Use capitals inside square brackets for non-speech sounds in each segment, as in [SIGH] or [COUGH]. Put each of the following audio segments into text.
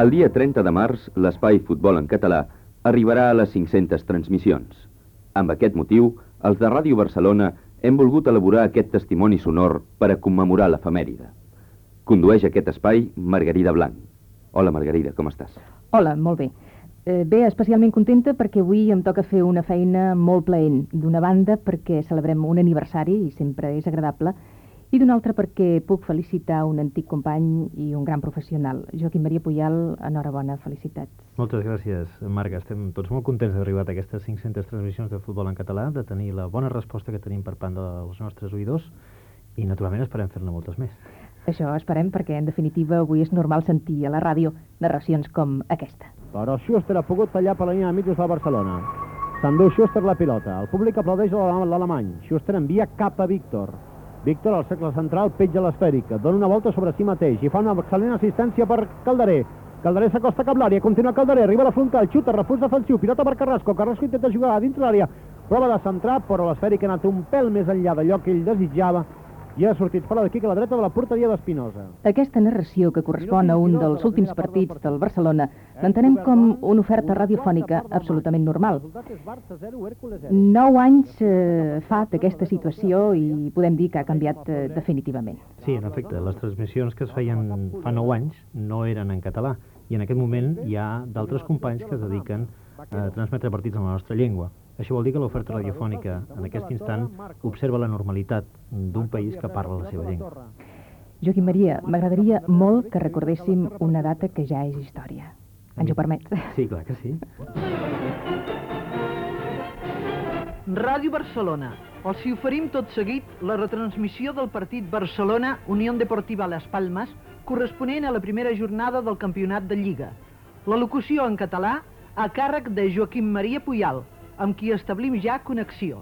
El dia 30 de març, l'espai Futbol en català arribarà a les 500 transmissions. Amb aquest motiu, els de Ràdio Barcelona hem volgut elaborar aquest testimoni sonor per a commemorar l'efemèride. Condueix aquest espai Margarida Blanc. Hola, Margarida, com estàs? Hola, molt bé. Eh, bé, especialment contenta perquè avui em toca fer una feina molt plaent. D'una banda perquè celebrem un aniversari i sempre és agradable, i d'una altra perquè puc felicitar un antic company i un gran professional. Joaquim Maria Puyal, enhorabona, felicitats. Moltes gràcies, Marga. Estem tots molt contents d'haver arribat a aquestes 500 transmissions de futbol en català, de tenir la bona resposta que tenim per part dels nostres oïdors i, naturalment, esperem fer-ne moltes més. Això esperem perquè, en definitiva, avui és normal sentir a la ràdio narracions com aquesta. Però Schuster ha pogut tallar per la línia de mig de Barcelona. S'endú Schuster la pilota. El públic aplaudeix l'alemany. Schuster envia cap a Víctor. Víctor al cercle central petja l'esfèrica, dona una volta sobre si mateix i fa una excel·lent assistència per Calderé. Calderé s'acosta cap l'àrea, continua Calderé, arriba a la frontal, xuta, refús defensiu, pilota per Carrasco, Carrasco intenta jugar dins l'àrea, prova de centrar, però l'esfèrica ha anat un pèl més enllà d'allò que ell desitjava i ha sortit fora d'aquí a la dreta de la porteria d'Espinosa. Aquesta narració, que correspon a un dels últims partits del Barcelona, l'entenem com una oferta radiofònica absolutament normal. Nou anys eh, fa d'aquesta situació i podem dir que ha canviat eh, definitivament. Sí, en efecte, les transmissions que es feien fa nou anys no eren en català i en aquest moment hi ha d'altres companys que es dediquen a transmetre partits en la nostra llengua. Això vol dir que l'oferta radiofònica en aquest instant observa la normalitat d'un país que parla la seva llengua. Joaquim Maria, m'agradaria molt que recordéssim una data que ja és història. Ens ho permet? Sí, clar que sí. Ràdio Barcelona. Els hi oferim tot seguit la retransmissió del partit Barcelona Unió Deportiva Les Palmes corresponent a la primera jornada del campionat de Lliga. La locució en català a càrrec de Joaquim Maria Puyal, amb qui establim ja connexió.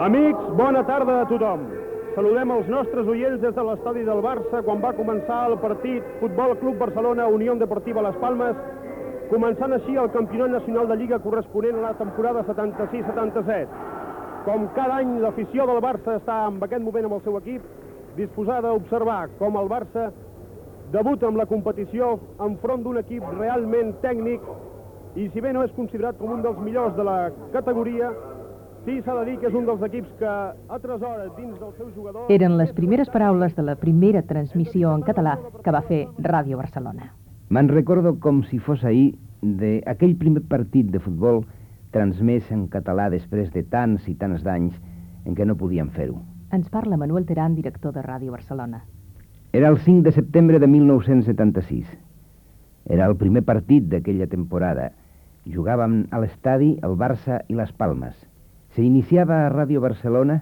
Amics, bona tarda a tothom. Saludem els nostres oients des de l'estadi del Barça quan va començar el partit Futbol Club Barcelona Unió Deportiva Les Palmes, començant així el campionat nacional de Lliga corresponent a la temporada 76-77. Com cada any, l'afició del Barça està en aquest moment amb el seu equip, disposada a observar com el Barça debuta amb la competició enfront d'un equip realment tècnic i si bé no és considerat com un dels millors de la categoria, sí s'ha de dir que és un dels equips que atresora dins dels seus jugadors... Eren les primeres paraules de la primera transmissió en català que va fer Ràdio Barcelona. Me'n recordo com si fos ahir d'aquell primer partit de futbol transmès en català després de tants i tants d'anys en què no podíem fer-ho. Ens parla Manuel Terán, director de Ràdio Barcelona. Era el 5 de setembre de 1976. Era el primer partit d'aquella temporada. Jugàvem a l'estadi el Barça i les Palmes. Se iniciava a Ràdio Barcelona,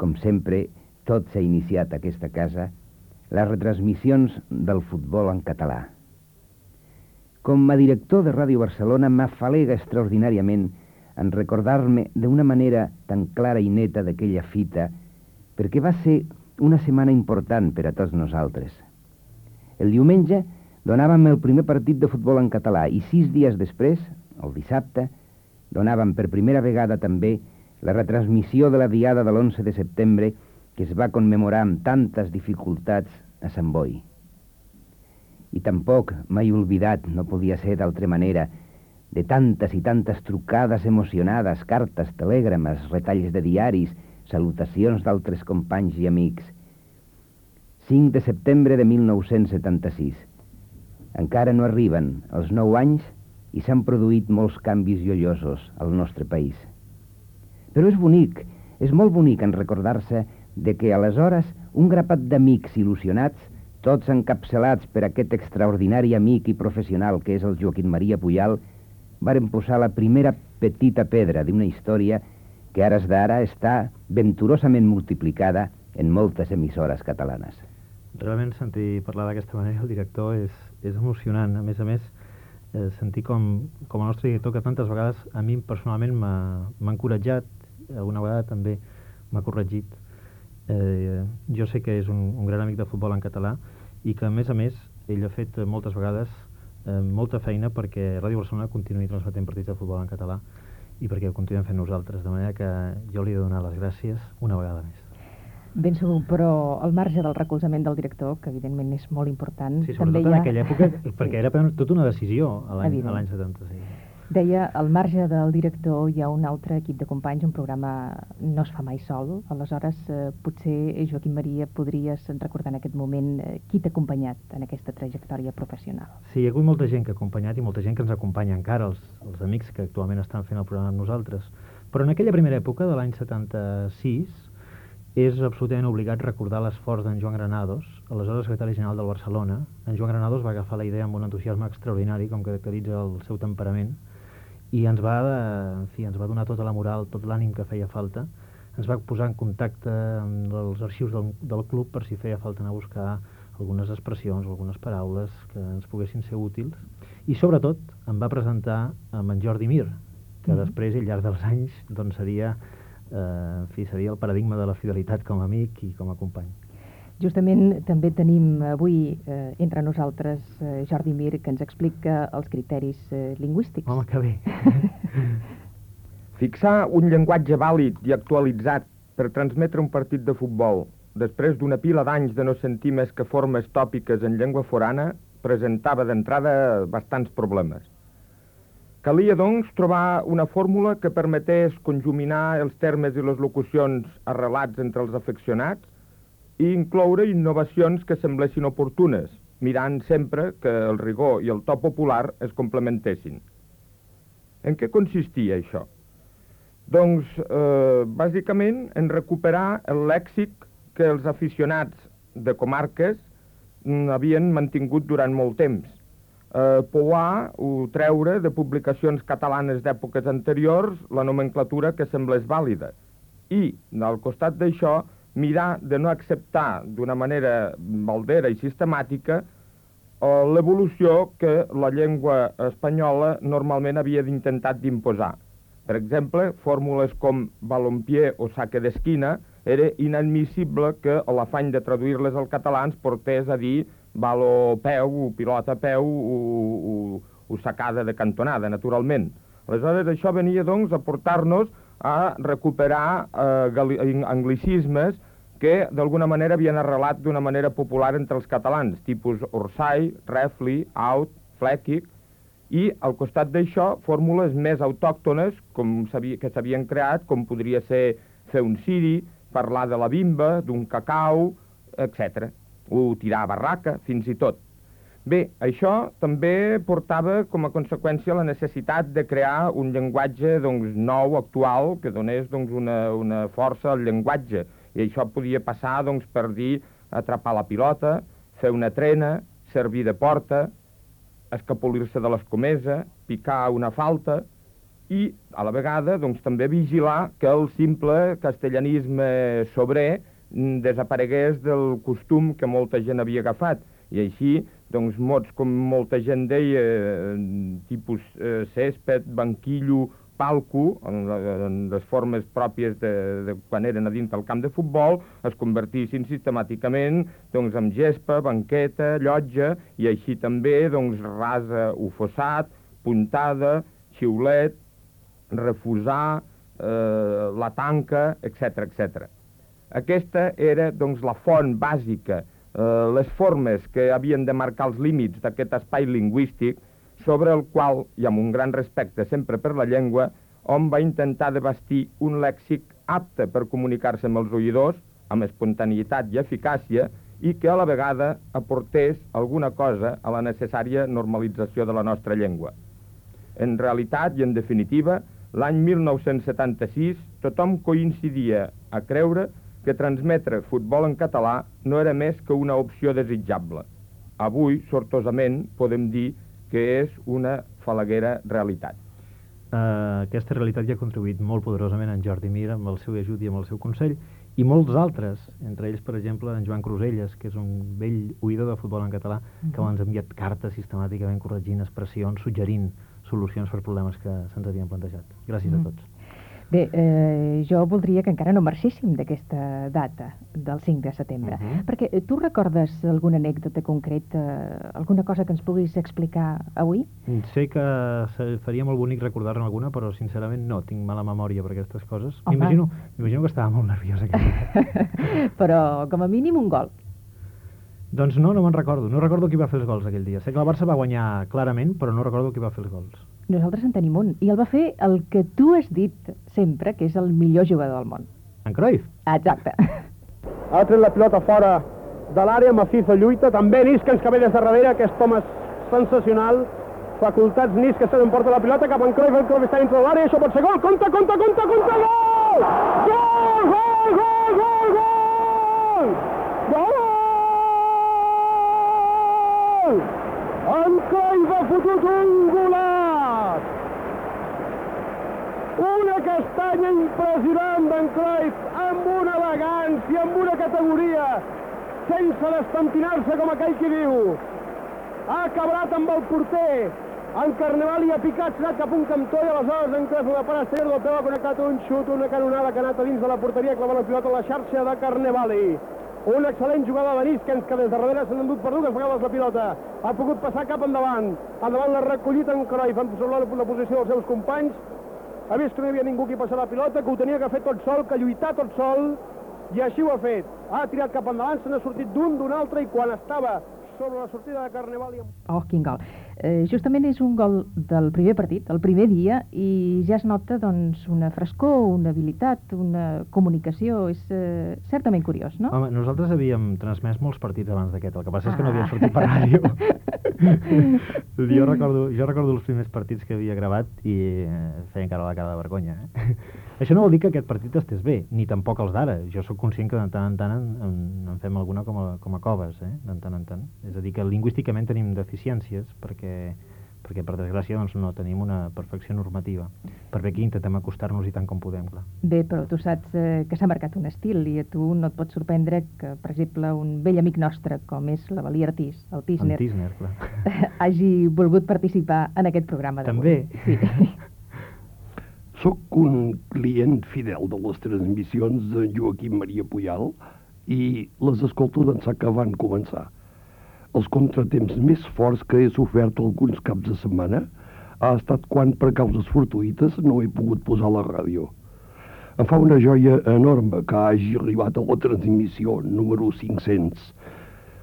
com sempre, tot s'ha iniciat a aquesta casa, les retransmissions del futbol en català. Com a director de Ràdio Barcelona m'afalega extraordinàriament en recordar-me d'una manera tan clara i neta d'aquella fita, perquè va ser una setmana important per a tots nosaltres. El diumenge donàvem el primer partit de futbol en català i sis dies després, el dissabte, donàvem per primera vegada també la retransmissió de la diada de l'11 de setembre que es va commemorar amb tantes dificultats a Sant Boi. I tampoc, mai oblidat, no podia ser d'altra manera, de tantes i tantes trucades emocionades, cartes, telègrames, retalls de diaris, salutacions d'altres companys i amics. 5 de setembre de 1976. Encara no arriben els 9 anys i s'han produït molts canvis llollosos al nostre país. Però és bonic, és molt bonic en recordar-se de que aleshores un grapat d'amics il·lusionats tots encapçalats per aquest extraordinari amic i professional que és el Joaquim Maria Puyal, varen posar la primera petita pedra d'una història que ara d'ara està venturosament multiplicada en moltes emissores catalanes. Realment sentir parlar d'aquesta manera el director és, és emocionant. A més a més, eh, sentir com, com el nostre director, que tantes vegades a mi personalment m'ha encoratjat, alguna vegada també m'ha corregit, eh, jo sé que és un, un gran amic de futbol en català i que, a més a més, ell ha fet moltes vegades eh, molta feina perquè Ràdio Barcelona continuï transmetent partits de futbol en català i perquè ho continuem fent nosaltres, de manera que jo li he de donar les gràcies una vegada més. Ben segur, però al marge del recolzament del director, que evidentment és molt important, Sí, també sobretot hi ha... en aquella època, perquè [LAUGHS] era prendre tota una decisió a l'any 76. Deia, al marge del director hi ha un altre equip de companys, un programa no es fa mai sol, aleshores eh, potser, eh, Joaquim Maria, podries recordar en aquest moment eh, qui t'ha acompanyat en aquesta trajectòria professional. Sí, hi ha hagut molta gent que ha acompanyat i molta gent que ens acompanya encara, els, els amics que actualment estan fent el programa amb nosaltres. Però en aquella primera època, de l'any 76, és absolutament obligat recordar l'esforç d'en Joan Granados, aleshores secretari general del Barcelona. En Joan Granados va agafar la idea amb un entusiasme extraordinari, com caracteritza el seu temperament, i ens va, en fi, ens va donar tota la moral, tot l'ànim que feia falta. Ens va posar en contacte amb els arxius del, del club per si feia falta anar a buscar algunes expressions algunes paraules que ens poguessin ser útils. I sobretot em va presentar amb en Jordi Mir, que Mhm. després, al llarg dels anys, doncs seria, eh, en fi, seria el paradigma de la fidelitat com a amic i com a company. Justament també tenim avui eh, entre nosaltres eh, Jordi Mir, que ens explica els criteris eh, lingüístics. Home, que bé. [LAUGHS] Fixar un llenguatge vàlid i actualitzat per transmetre un partit de futbol després d'una pila d'anys de no sentir més que formes tòpiques en llengua forana presentava d'entrada bastants problemes. Calia, doncs, trobar una fórmula que permetés conjuminar els termes i les locucions arrelats entre els afeccionats i incloure innovacions que semblessin oportunes, mirant sempre que el rigor i el to popular es complementessin. En què consistia això? Doncs, eh, bàsicament, en recuperar el lèxic que els aficionats de comarques mm, havien mantingut durant molt temps. Eh, pouar o treure de publicacions catalanes d'èpoques anteriors la nomenclatura que semblés vàlida. I, al costat d'això, mirar de no acceptar d'una manera baldera i sistemàtica eh, l'evolució que la llengua espanyola normalment havia d'intentat d'imposar. Per exemple, fórmules com balompié o saque d'esquina era inadmissible que l'afany de traduir-les al català ens portés a dir balo peu, o pilota peu, o, o, o sacada de cantonada, naturalment. Aleshores, això venia, doncs, a portar-nos a recuperar eh, gali- anglicismes que d'alguna manera havien arrelat d'una manera popular entre els catalans, tipus orsai, refli, out, flèquic, i al costat d'això fórmules més autòctones com que s'havien creat, com podria ser fer un ciri, parlar de la bimba, d'un cacau, etc. O tirar a barraca, fins i tot. Bé, això també portava com a conseqüència la necessitat de crear un llenguatge doncs, nou, actual, que donés doncs, una, una força al llenguatge. I això podia passar doncs, per dir atrapar la pilota, fer una trena, servir de porta, escapolir-se de l'escomesa, picar una falta i, a la vegada, doncs, també vigilar que el simple castellanisme sobrer mm, desaparegués del costum que molta gent havia agafat. I així, doncs, mots com molta gent deia, eh, tipus eh, césped, banquillo, palco, en, en les formes pròpies de, de quan eren a dins del camp de futbol, es convertissin sistemàticament doncs, en gespa, banqueta, llotja, i així també doncs, rasa o fossat, puntada, xiulet, refusar, eh, la tanca, etc etc. Aquesta era doncs, la font bàsica, les formes que havien de marcar els límits d'aquest espai lingüístic sobre el qual, i amb un gran respecte sempre per la llengua, hom va intentar de bastir un lèxic apte per comunicar-se amb els oïdors, amb espontaneïtat i eficàcia, i que a la vegada aportés alguna cosa a la necessària normalització de la nostra llengua. En realitat i en definitiva, l'any 1976 tothom coincidia a creure que transmetre futbol en català no era més que una opció desitjable. Avui, sortosament, podem dir que és una falaguera realitat. Uh, aquesta realitat ja ha contribuït molt poderosament en Jordi Mir amb el seu ajut i amb el seu consell i molts altres, entre ells, per exemple, en Joan Cruselles, que és un vell oïdor de futbol en català, que ens ha enviat cartes sistemàticament corregint expressions, suggerint solucions per problemes que se'ns havien plantejat. Gràcies Mhm. a tots. Bé, eh, jo voldria que encara no marxéssim d'aquesta data, del 5 de setembre, Uh -huh. perquè eh, tu recordes alguna anècdota concreta, alguna cosa que ens puguis explicar avui? Sé que faria molt bonic recordar-ne alguna, però sincerament no, tinc mala memòria per aquestes coses. M'imagino que estava molt nerviós aquell dia. [LAUGHS] Però, com a mínim, un gol. Doncs no, no me'n recordo. No recordo qui va fer els gols aquell dia. Sé que el Barça va guanyar clarament, però no recordo qui va fer els gols. Nosaltres en tenim un, i el va fer el que tu has dit sempre, que és el millor jugador del món. En Cruyff? Exacte. Ha tret la pilota fora de l'àrea, maciza lluita, també Niskens que ve des de darrere, home és sensacional, facultats Niskens se n'emporta la pilota cap en Cruyff, el Cruyff està dintre de l'àrea, això pot ser gol, compta, compta, compta, compta, gol! Gol, gol, gol, gol, gol! Gol! En Cruyff ha fotut un golaç! Una castanya impressionant d'en Cruyff, amb una elegància, amb una categoria, sense despentinar-se com aquell qui diu. Ha acabat amb el porter, en Carnevali ha picat, s'ha cap un cantó i aleshores en Cruyff la part exterior del peu ha connectat un xut, una canonada que ha anat a dins de la porteria, clavant la pilota a la xarxa de Carnevali. Una excel·lent jugada de Niskens, que des de darrere s'han endut per dues vegades la pilota. Ha pogut passar cap endavant. Endavant l'ha recollit en Cruyff, en la posició dels seus companys. Ha vist que no hi havia ningú qui passar la pilota, que ho tenia que fer tot sol, que lluitar tot sol, i així ho ha fet. Ha tirat cap endavant, se n'ha sortit d'un, d'un altre, i quan estava sobre la sortida de Carnevali... Oh, quin gol. Eh, justament és un gol del primer partit, el primer dia, i ja es nota doncs, una frescor, una habilitat, una comunicació. És eh, certament curiós, no? Home, nosaltres havíem transmès molts partits abans d'aquest, el que passa és que no Ah. havien sortit per ràdio. [LAUGHS] jo, recordo, jo recordo els primers partits que havia gravat i eh, feia encara la cara de vergonya. Eh? Això no vol dir que aquest partit estés bé, ni tampoc els d'ara. Jo sóc conscient que de tant en tant en, en, en fem alguna com a, com a coves, eh? de tant en tant. És a dir, que lingüísticament tenim deficiències perquè, perquè per desgràcia doncs, no tenim una perfecció normativa. Per bé que intentem acostar-nos i tant com podem, clar. Bé, però tu saps eh, que s'ha marcat un estil i a tu no et pot sorprendre que, per exemple, un vell amic nostre, com és la Valí Artís, el Tisner, En Tisner, clar. [LAUGHS] hagi volgut participar en aquest programa d'avui. També? Sí. [LAUGHS] Soc un client fidel de les transmissions de Joaquim Maria Puyal i les escolto d'ençà que van començar. Els contratemps més forts que he sofert alguns caps de setmana ha estat quan, per causes fortuïtes, no he pogut posar la ràdio. Em fa una joia enorme que hagi arribat a la transmissió número 500,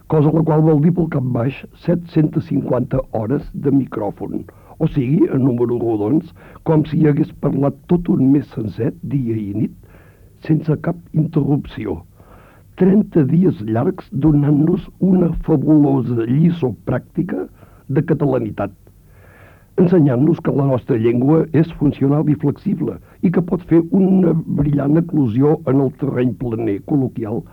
cosa la qual vol dir pel cap baix 750 hores de micròfon, o sigui, en números rodons, com si hi hagués parlat tot un mes sencer, dia i nit, sense cap interrupció. 30 dies llargs donant-nos una fabulosa lliçó pràctica de catalanitat, ensenyant-nos que la nostra llengua és funcional i flexible i que pot fer una brillant eclosió en el terreny planer col·loquial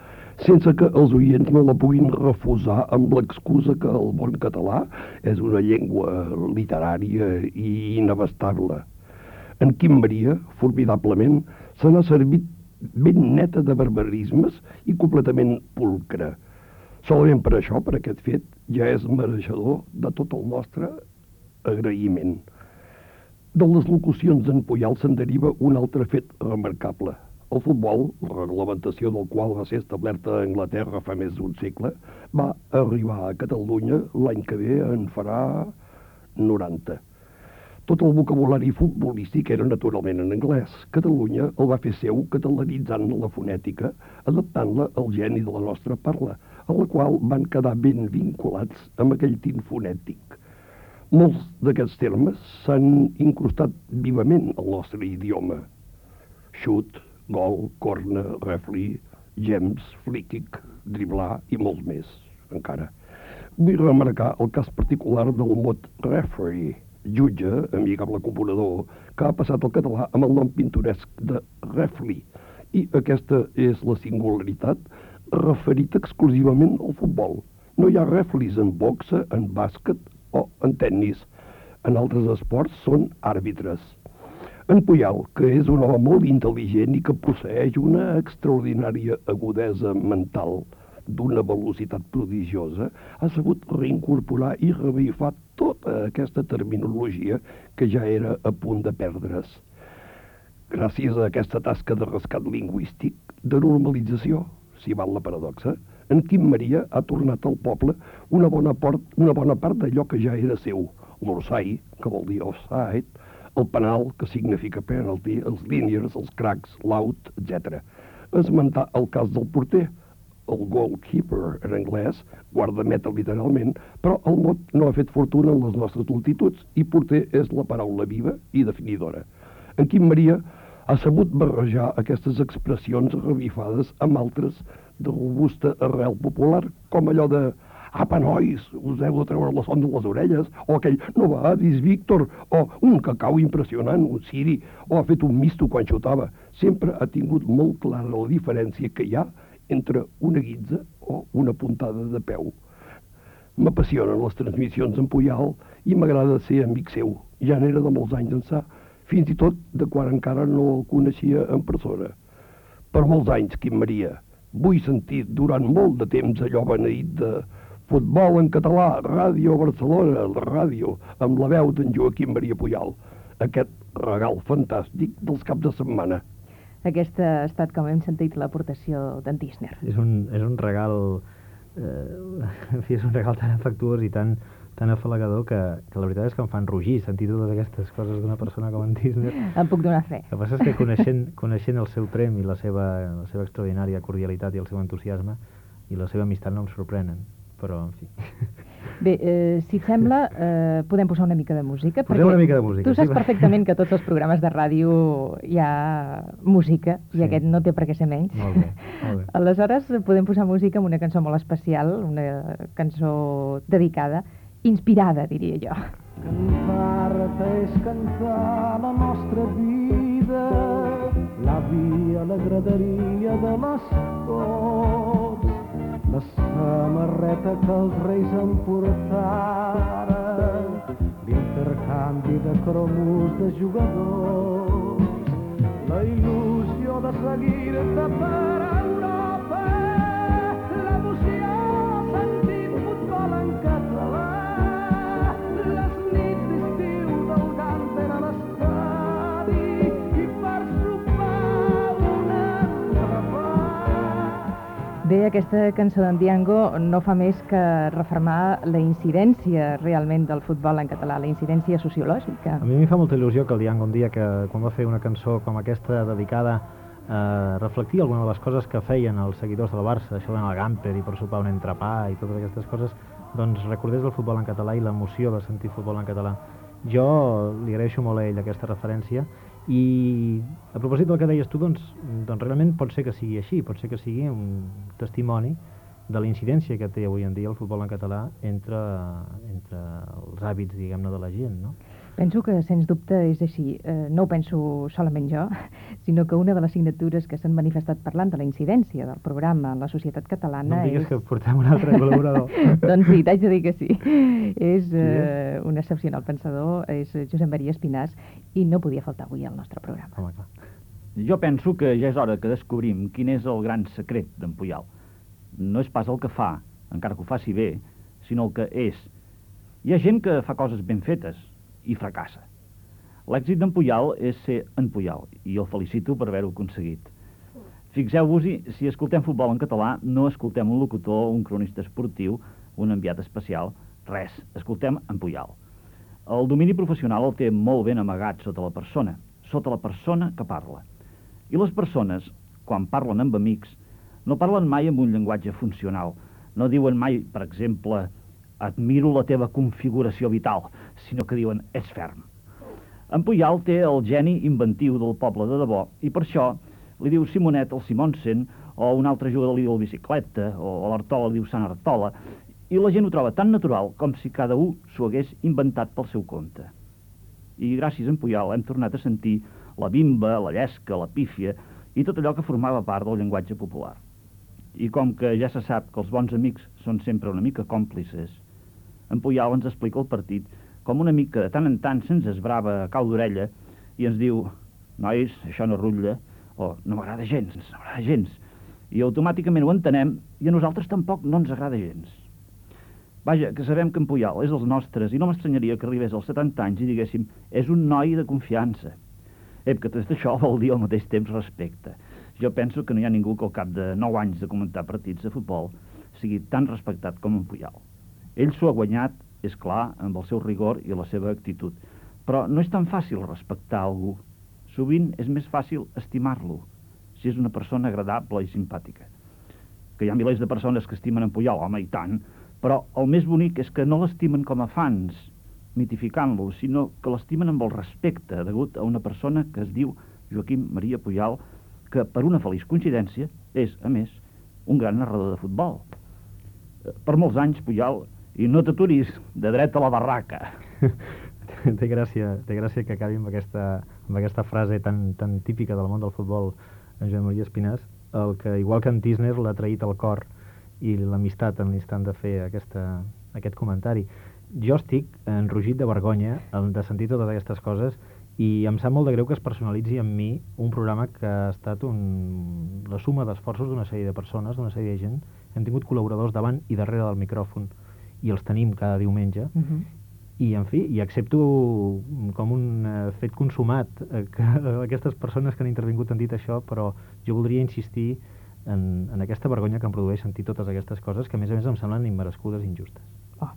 sense que els oients no la puguin refusar amb l'excusa que el bon català és una llengua literària i inabastable. En Quim Maria, formidablement, se n'ha servit ben neta de barbarismes i completament pulcre. Solament per això, per aquest fet, ja és mereixedor de tot el nostre agraïment. De les locucions d'en Puyal se'n deriva un altre fet remarcable. El futbol, la reglamentació del qual va ser establerta a Anglaterra fa més d'un segle, va arribar a Catalunya l'any que ve en farà 90. Tot el vocabulari futbolístic era naturalment en anglès. Catalunya el va fer seu catalanitzant la fonètica, adaptant-la al geni de la nostra parla, a la qual van quedar ben vinculats amb aquell tint fonètic. Molts d'aquests termes s'han incrustat vivament al nostre idioma. Xut, gol, corna, refli, gems, fliquic, driblar i molts més, encara. Vull remarcar el cas particular del mot referee, jutge, amigable componedor, que ha passat al català amb el nom pintoresc de refli. I aquesta és la singularitat referit exclusivament al futbol. No hi ha reflis en boxa, en bàsquet o en tennis. En altres esports són àrbitres. En Puyal, que és un home molt intel·ligent i que posseix una extraordinària agudesa mental d'una velocitat prodigiosa, ha sabut reincorporar i revifar tota aquesta terminologia que ja era a punt de perdre's. gràcies a aquesta tasca de rescat lingüístic, de normalització, si val la paradoxa, en Quim Maria ha tornat al poble una bona, port, una bona part d'allò que ja era seu. L'orsai, que vol dir offside, el penal, que significa penalty, els linears, els cracs, l'out, etc. Esmentar el cas del porter, el goalkeeper en anglès, guardameta literalment, però el mot no ha fet fortuna en les nostres multituds i porter és la paraula viva i definidora. En Quim Maria ha sabut barrejar aquestes expressions revifades amb altres de robusta arrel popular, com allò de apa, nois, us heu de treure la son de les orelles, o aquell no vadis, Víctor, o un cacau impressionant, un siri, o ha fet un misto quan xutava. Sempre ha tingut molt clara la diferència que hi ha entre una guitza o una puntada de peu. M'apassionen les transmissions en Puyal i m'agrada ser amic seu. Ja n'era de molts anys d'ençà, fins i tot de quan encara no el coneixia en persona. Per molts anys, Quim Maria, vull sentir durant molt de temps allò beneït de futbol en català, Ràdio Barcelona, la ràdio, amb la veu d'en Joaquim Maria Puyal. Aquest regal fantàstic dels caps de setmana. Aquesta ha estat, com hem sentit, l'aportació d'en Tisner. És un, és un regal... Eh, [LAUGHS] en fi, és un regal tan afectuós i tan, tan afalagador que, que la veritat és que em fan rugir sentir totes aquestes coses d'una persona com en Tisner. Em puc donar fe. El que passa és que coneixent, coneixent el seu trem i la seva, la seva extraordinària cordialitat i el seu entusiasme i la seva amistat no em sorprenen, però en fi. [LAUGHS] Bé, eh, si sembla, eh, podem posar una mica de música. Posem perquè una mica de música, Tu saps sí, perfectament que a tots els programes de ràdio hi ha música, i Sí. aquest no té per què ser menys. Molt bé, molt bé. [LAUGHS] Aleshores, podem posar música amb una cançó molt especial, una cançó dedicada, inspirada, diria jo. Cantar-te és cantar la nostra vida, la via, la graderia de les la samarreta que els reis em portaren, l'intercanvi de cromos de jugadors, la il·lusió de seguir-te per Bé, aquesta cançó d'en Diango no fa més que refermar la incidència realment del futbol en català, la incidència sociològica. A mi em fa molta il·lusió que el Diango un dia que quan va fer una cançó com aquesta dedicada a reflectir alguna de les coses que feien els seguidors del Barça, això d'anar al Gamper i per sopar un entrepà i totes aquestes coses, doncs recordés el futbol en català i l'emoció de sentir futbol en català. Jo li agraeixo molt a ell aquesta referència i a propòsit del que deies tu, doncs, doncs realment pot ser que sigui així, pot ser que sigui un testimoni de la incidència que té avui en dia el futbol en català entre, entre els hàbits, diguem-ne, de la gent, no? Penso que, sens dubte, és així. Eh, no ho penso solament jo, [LAUGHS] sinó que una de les signatures que s'han manifestat parlant de la incidència del programa en la societat No catalana em digues és... que portem un altre col·laborador. [LAUGHS] doncs sí, t'haig de dir que sí. És eh, un excepcional pensador, és Josep Maria Espinàs, i no podia faltar avui al nostre programa. Home, clar. Jo penso que ja és hora que descobrim quin és el gran secret d'en Puyal. No és pas el que fa, encara que ho faci bé, sinó el que és. Hi ha gent que fa coses ben fetes i fracassa. L'èxit d'en Puyal és ser en Puyal, i el felicito per haver-ho aconseguit. Fixeu-vos-hi, si escoltem futbol en català, no escoltem un locutor, un cronista esportiu, un enviat especial, res, escoltem en Puyal. El domini professional el té molt ben amagat sota la persona, sota la persona que parla. I les persones, quan parlen amb amics, no parlen mai amb un llenguatge funcional. No diuen mai, per exemple, admiro la teva configuració vital, sinó que diuen, ets ferm. En Puyal té el geni inventiu del poble de debò i per això li diu Simonet al Simonsen o un altre jugador li diu el bicicleta o l'Artola li diu Sant Artola i la gent ho troba tan natural com si cada un s'ho hagués inventat pel seu compte. I gràcies a en Puyal hem tornat a sentir la bimba, la llesca, la pífia i tot allò que formava part del llenguatge popular. I com que ja se sap que els bons amics són sempre una mica còmplices, en Puyal ens explica el partit com un amic que de tant en tant se'ns esbrava a cau d'orella i ens diu nois, això no rutlla, o no m'agrada gens, no m'agrada gens. I automàticament ho entenem i a nosaltres tampoc no ens agrada gens. Vaja, que sabem que en Puyal és els nostres i no m'estranyaria que arribés als 70 anys i diguéssim és un noi de confiança. Ep, que tot això vol dir al mateix temps respecte. Jo penso que no hi ha ningú que al cap de 9 anys de comentar partits de futbol sigui tan respectat com en Puyal. Ell s'ho ha guanyat, és clar, amb el seu rigor i la seva actitud. Però no és tan fàcil respectar algú. Sovint és més fàcil estimar-lo, si és una persona agradable i simpàtica. Que hi ha milers de persones que estimen en Puyol, home, i tant, però el més bonic és que no l'estimen com a fans, mitificant-lo, sinó que l'estimen amb el respecte degut a una persona que es diu Joaquim Maria Puyal, que per una feliç coincidència és, a més, un gran narrador de futbol. Eh, Per molts anys, Puyal, i no t'aturis de dret a la barraca. [LAUGHS] té gràcia, té gràcia que acabi amb aquesta, amb aquesta frase tan, tan típica del món del futbol en Joan Maria Espinàs, el que, igual que en Tisner, l'ha traït el cor i l'amistat en l'instant de fer aquesta, aquest comentari. Jo estic enrogit de vergonya de sentir totes aquestes coses i em sap molt de greu que es personalitzi en mi un programa que ha estat un, la suma d'esforços d'una sèrie de persones, d'una sèrie de gent. Hem tingut col·laboradors davant i darrere del micròfon i els tenim cada diumenge. Uh -huh. I, en fi, i accepto com un eh, fet consumat eh, que [LAUGHS] aquestes persones que han intervingut han dit això, però jo voldria insistir en, en aquesta vergonya que em produeix sentir totes aquestes coses que, a més a més, em semblen immerescudes i injustes. Oh.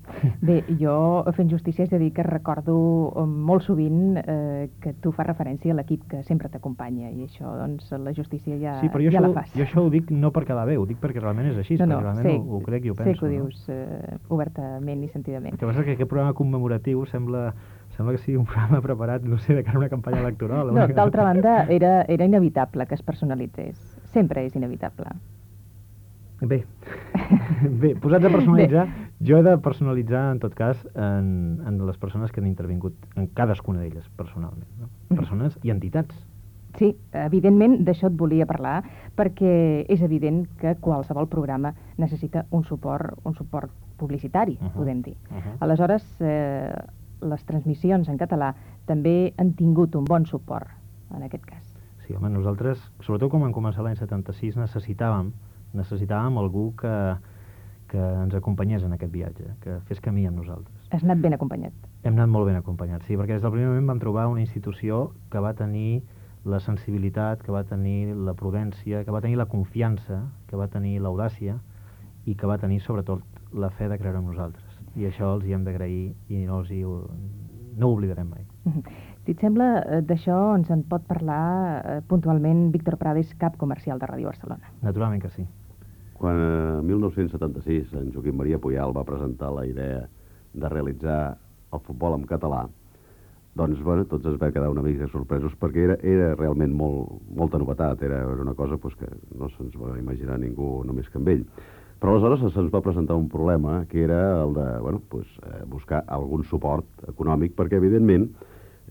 Bé, jo, fent justícia, és de dir que recordo eh, molt sovint eh, que tu fas referència a l'equip que sempre t'acompanya i això, doncs, la justícia ja, sí, però jo, ja això, la fas. jo això ho dic no per quedar bé, ho dic perquè realment és així, no, no, perquè realment sé, ho, ho crec i ho sé penso. que ho no? dius eh, obertament i sentidament. El que passa és que aquest programa commemoratiu sembla, sembla que sigui un programa preparat, no sé, de cara a una campanya electoral. No, d'altra banda, era, era inevitable que es personalitzés. Sempre és inevitable. Bé, bé, posats a personalitzar, jo he de personalitzar, en tot cas, en, en les persones que han intervingut, en cadascuna d'elles, personalment. No? Persones i entitats. Sí, evidentment d'això et volia parlar, perquè és evident que qualsevol programa necessita un suport, un suport publicitari, uh Mhm. -huh. podem dir. Uh -huh. Aleshores, eh, les transmissions en català també han tingut un bon suport, en aquest cas. Sí, home, nosaltres, sobretot com vam començar l'any 76, necessitàvem, necessitàvem algú que, que ens acompanyés en aquest viatge, que fes camí amb nosaltres. Has anat ben acompanyat. Hem anat molt ben acompanyats, sí, perquè des del primer moment vam trobar una institució que va tenir la sensibilitat, que va tenir la prudència, que va tenir la confiança, que va tenir l'audàcia i que va tenir, sobretot, la fe de creure en nosaltres. I això els hi hem d'agrair i no els hi, no ho oblidarem mai. Mhm. Si et sembla, eh, d'això ens en pot parlar eh, puntualment Víctor Prades, cap comercial de Ràdio Barcelona. Naturalment que sí. Quan eh, 1976 en Joaquim Maria Puyal va presentar la idea de realitzar el futbol en català, doncs bueno, tots es va quedar una mica sorpresos perquè era, era realment molt, molta novetat, era, era una cosa pues, que no se'ns va imaginar ningú només que amb ell. Però aleshores se'ns va presentar un problema que era el de bueno, pues, buscar algun suport econòmic perquè evidentment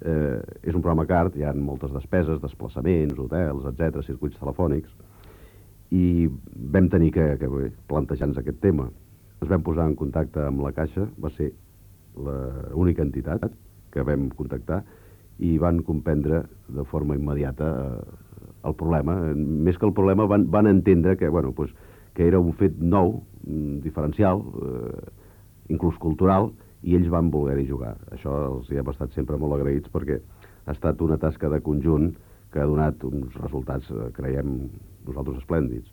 eh, és un programa car, hi ha moltes despeses, desplaçaments, hotels, etc, circuits telefònics, i vam tenir que, que plantejar-nos aquest tema. Ens vam posar en contacte amb la Caixa, va ser l'única entitat que vam contactar i van comprendre de forma immediata eh, el problema. Més que el problema van, van entendre que, bueno, pues, que era un fet nou, mm, diferencial, eh, inclús cultural, i ells van voler-hi jugar. Això els hi hem estat sempre molt agraïts perquè ha estat una tasca de conjunt que ha donat uns resultats, eh, creiem, nosaltres esplèndids.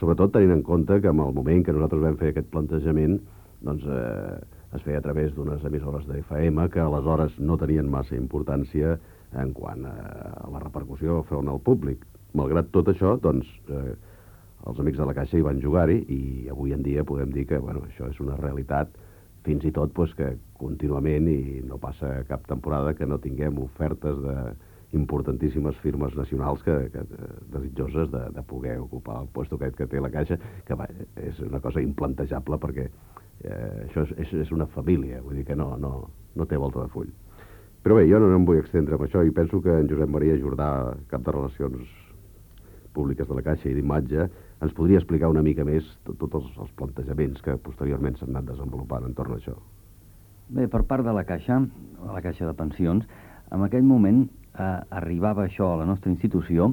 Sobretot tenint en compte que en el moment que nosaltres vam fer aquest plantejament, doncs eh, es feia a través d'unes emissores de FM que aleshores no tenien massa importància en quant a la repercussió front al públic. Malgrat tot això, doncs, eh, els amics de la Caixa hi van jugar-hi i avui en dia podem dir que bueno, això és una realitat fins i tot pues, que contínuament i no passa cap temporada que no tinguem ofertes de importantíssimes firmes nacionals que, que desitjoses de, de poder ocupar el lloc aquest que té la Caixa, que va, és una cosa implantejable perquè eh, això és, és, és una família, vull dir que no, no, no té volta de full. Però bé, jo no, em vull extendre amb això i penso que en Josep Maria Jordà, cap de Relacions Públiques de la Caixa i d'Imatge, ens podria explicar una mica més tot, tots els, els plantejaments que posteriorment s'han anat desenvolupant entorn a això. Bé, per part de la Caixa, la Caixa de Pensions, en aquell moment eh, arribava això a la nostra institució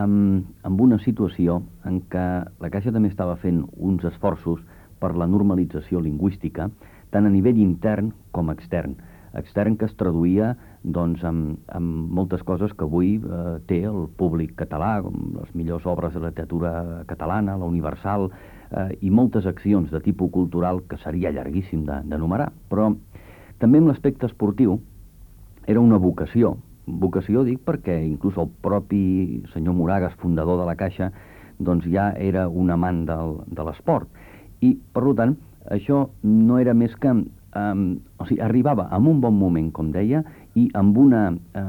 amb, amb una situació en què la Caixa també estava fent uns esforços per la normalització lingüística, tant a nivell intern com extern. Extern que es traduïa doncs, amb, amb moltes coses que avui eh, té el públic català, com les millors obres de literatura catalana, la Universal, eh, i moltes accions de tipus cultural que seria llarguíssim d'enumerar. Però també en l'aspecte esportiu era una vocació. Vocació dic perquè inclús el propi senyor Moragas, fundador de la Caixa, doncs ja era un amant del, de l'esport. I, per tant, això no era més que... Um, o sigui, arribava en un bon moment, com deia, i amb una eh,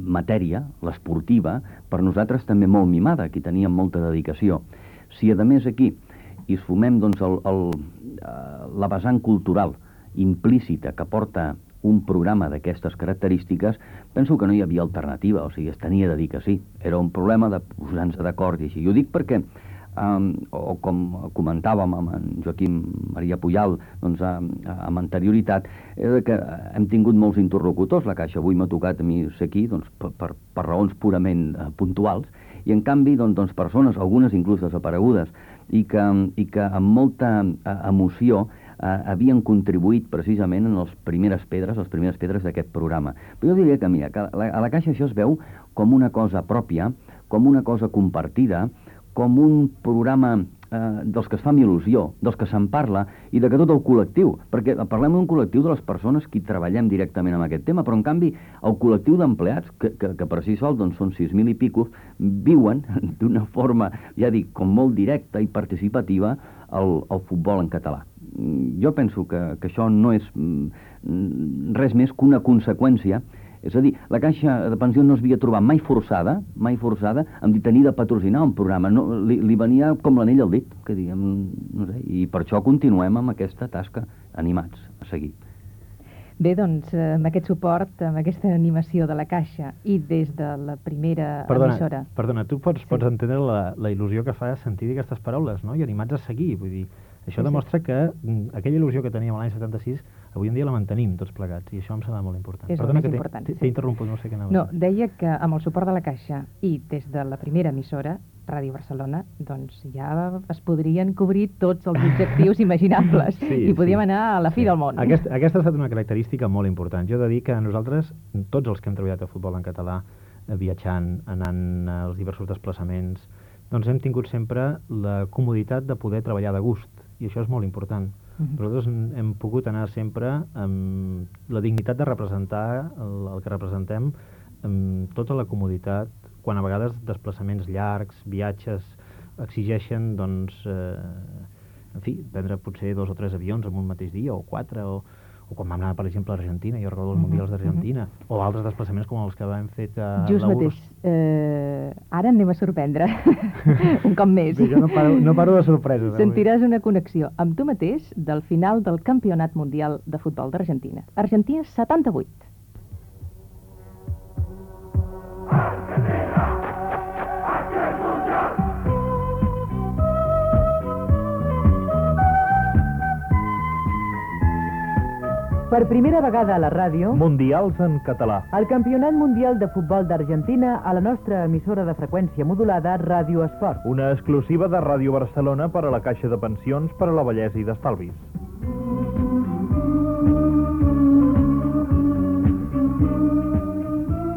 matèria, l'esportiva, per nosaltres també molt mimada, que teníem molta dedicació. Si, a més, aquí hi esfumem doncs, el, el, uh, la vessant cultural implícita que porta un programa d'aquestes característiques, penso que no hi havia alternativa, o sigui, es tenia de dir que sí. Era un problema de posar-nos d'acord i així. I ho dic perquè, um, o com comentàvem amb en Joaquim Maria Puyal doncs, amb anterioritat, era que hem tingut molts interlocutors, la Caixa avui m'ha tocat a mi ser aquí doncs, per, per, per raons purament uh, puntuals, i en canvi doncs, doncs persones, algunes inclús desaparegudes, i que, i que amb molta uh, emoció eh, havien contribuït precisament en les primeres pedres, les primeres pedres d'aquest programa. Però jo diria que, mira, que a la, a la Caixa això es veu com una cosa pròpia, com una cosa compartida, com un programa eh, dels que es fa amb il·lusió, dels que se'n parla, i de que tot el col·lectiu, perquè parlem d'un col·lectiu de les persones que treballem directament amb aquest tema, però en canvi el col·lectiu d'empleats, que, que, que per si sol doncs, són 6.000 i pico, viuen [LAUGHS] d'una forma, ja dic, com molt directa i participativa el, el futbol en català. Mm, jo penso que, que això no és mm, res més que una conseqüència és a dir, la Caixa de Pensions no es havia trobat mai forçada, mai forçada, amb tenir de patrocinar un programa. No, li, li venia com l'anell al dit, que diguem, no sé, i per això continuem amb aquesta tasca, animats a seguir. Bé, doncs, amb aquest suport, amb aquesta animació de la Caixa i des de la primera perdona, emissora... Perdona, tu pots, sí. pots entendre la, la il·lusió que fa sentir aquestes paraules, no? I animats a seguir, vull dir, això sí, demostra sí. que mm, aquella il·lusió que teníem l'any 76 avui en dia la mantenim tots plegats i això em sembla molt important. És Perdona que t'he sí. interromput, no sé què anava. No, deia que amb el suport de la Caixa i des de la primera emissora, Ràdio Barcelona, doncs ja es podrien cobrir tots els objectius [LAUGHS] imaginables sí, i podíem sí. anar a la fi sí. del món. Aquest, aquesta ha estat una característica molt important. Jo he de dir que nosaltres, tots els que hem treballat a futbol en català, eh, viatjant, anant als diversos desplaçaments, doncs hem tingut sempre la comoditat de poder treballar de gust i això és molt important. Nosaltres hem pogut anar sempre amb la dignitat de representar el, el que representem amb tota la comoditat, quan a vegades desplaçaments llargs, viatges, exigeixen, doncs, eh, en fi, prendre potser dos o tres avions en un mateix dia, o quatre, o, o quan vam anar, per exemple, a Argentina, jo recordo els uh -huh, Mundials d'Argentina, uh -huh. o altres desplaçaments com els que vam fer a Just mateix. Eh, ara anem a sorprendre [LAUGHS] un cop més. Sí, jo no paro, no paro de sorpreses. Sentiràs una connexió amb tu mateix del final del Campionat Mundial de Futbol d'Argentina. Argentina 78. Argentina! Per primera vegada a la ràdio... Mundials en català. El Campionat Mundial de Futbol d'Argentina a la nostra emissora de freqüència modulada Ràdio Esport. Una exclusiva de Ràdio Barcelona per a la Caixa de Pensions per a la Bellesa i d'Estalvis.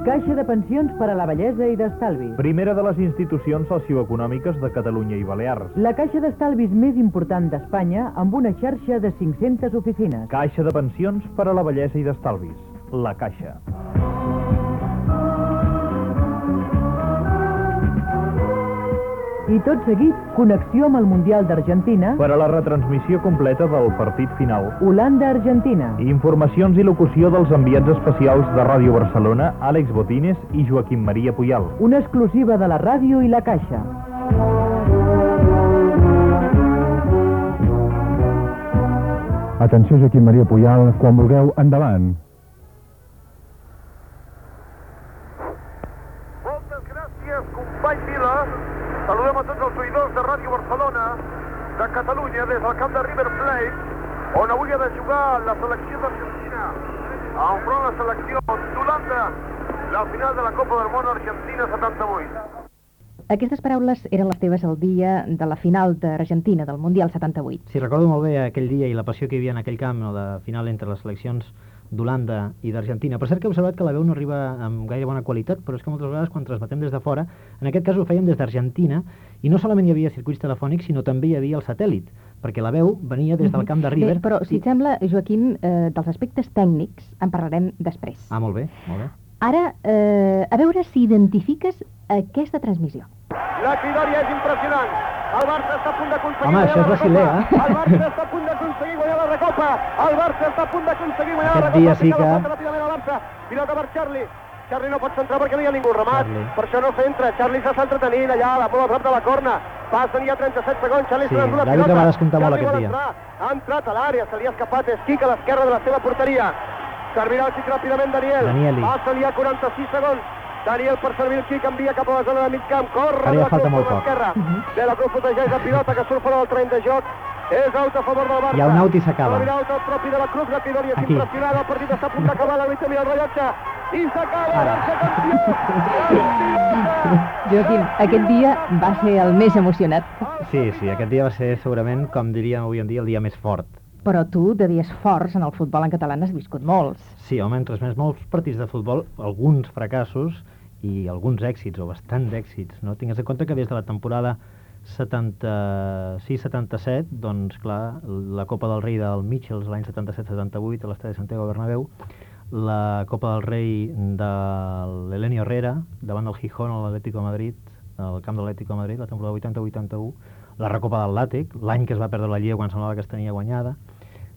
Caixa de Pensions per a la Bellesa i d'Estalvis. Primera de les institucions socioeconòmiques de Catalunya i Balears. La Caixa d'Estalvis més important d'Espanya amb una xarxa de 500 oficines. Caixa de Pensions per a la Bellesa i d'Estalvis. La Caixa. I tot seguit, connexió amb el Mundial d'Argentina... Per a la retransmissió completa del partit final. Holanda-Argentina. Informacions i locució dels enviats especials de Ràdio Barcelona, Àlex Botines i Joaquim Maria Puyal. Una exclusiva de la ràdio i la caixa. Atenció, Joaquim Maria Puyal, quan vulgueu, endavant. Moltes gràcies, company Vila. Saludem a tots els oïdors de Ràdio Barcelona, de Catalunya, des del camp de River Plate, on avui ha de jugar la selecció d'Argentina, enfront la selecció d'Holanda, la final de la Copa del Món Argentina 78. Aquestes paraules eren les teves el dia de la final d'Argentina, del Mundial 78. Sí, recordo molt bé aquell dia i la passió que hi havia en aquell camp, la final entre les seleccions d'Holanda i d'Argentina. Per cert que he observat que la veu no arriba amb gaire bona qualitat, però és que moltes vegades quan transmetem des de fora, en aquest cas ho fèiem des d'Argentina, i no solament hi havia circuits telefònics, sinó també hi havia el satèl·lit, perquè la veu venia des del camp de River. Bé, però, si et sembla, Joaquim, eh, dels aspectes tècnics en parlarem després. Ah, molt bé, molt bé. Ara, eh, a veure si identifiques aquesta transmissió. La cridòria és impressionant. El Barça està a punt d'aconseguir Home, això és Basilea. El Barça està a punt d'aconseguir guanyar la recopa. El Barça està a punt d'aconseguir guanyar la Aquest recopa. dia sí la que-. Pilota per Charlie. Charlie no pot centrar perquè no hi ha ningú remat. Charlie. Per això no centra. Charlie s'està entretenint allà, a la molt a prop de la corna. Passen ja 37 segons. Charlie Sí, s'ha d'endur la pilota. va descomptar molt aquest dia. entrar. Ha entrat a l'àrea, se li ha escapat. És Quic a l'esquerra de la seva porteria. Servirà el xic ràpidament Daniel. Danieli. Passa-li a 46 segons. Daniel per servir el quic envia cap a la zona de mig camp. Corre de la falta molt poc. l'esquerra. De la Cruz protegeix la pilota que surt fora del terreny de joc. És out a favor del Barça. Hi ha un out i s'acaba. Servirà out el propi de la Cruz. La Cridòria és Aquí. impressionada. El partit està a punt d'acabar. L'àrbitre mira el rellotge. I s'acaba. Ara. Barça campió. [LAUGHS] Joaquim, aquest dia va ser el més emocionat. Sí, sí, aquest dia va ser segurament, com diríem avui en dia, el dia més fort. Però tu, de dies forts en el futbol en català, n'has viscut molts. Sí, home, entre més molts partits de futbol, alguns fracassos i alguns èxits, o bastant d'èxits, no? Tingues en compte que des de la temporada 76-77, doncs clar, la Copa del Rei del Mitchells l'any 77-78 a l'estadi Santiago Bernabéu, la Copa del Rei de l'Elenio Herrera davant del Gijón a l'Atlético de Madrid, al camp de l'Atlético de Madrid, la temporada 80-81, la Recopa del Làtec, l'any que es va perdre la Lliga quan semblava que es tenia guanyada,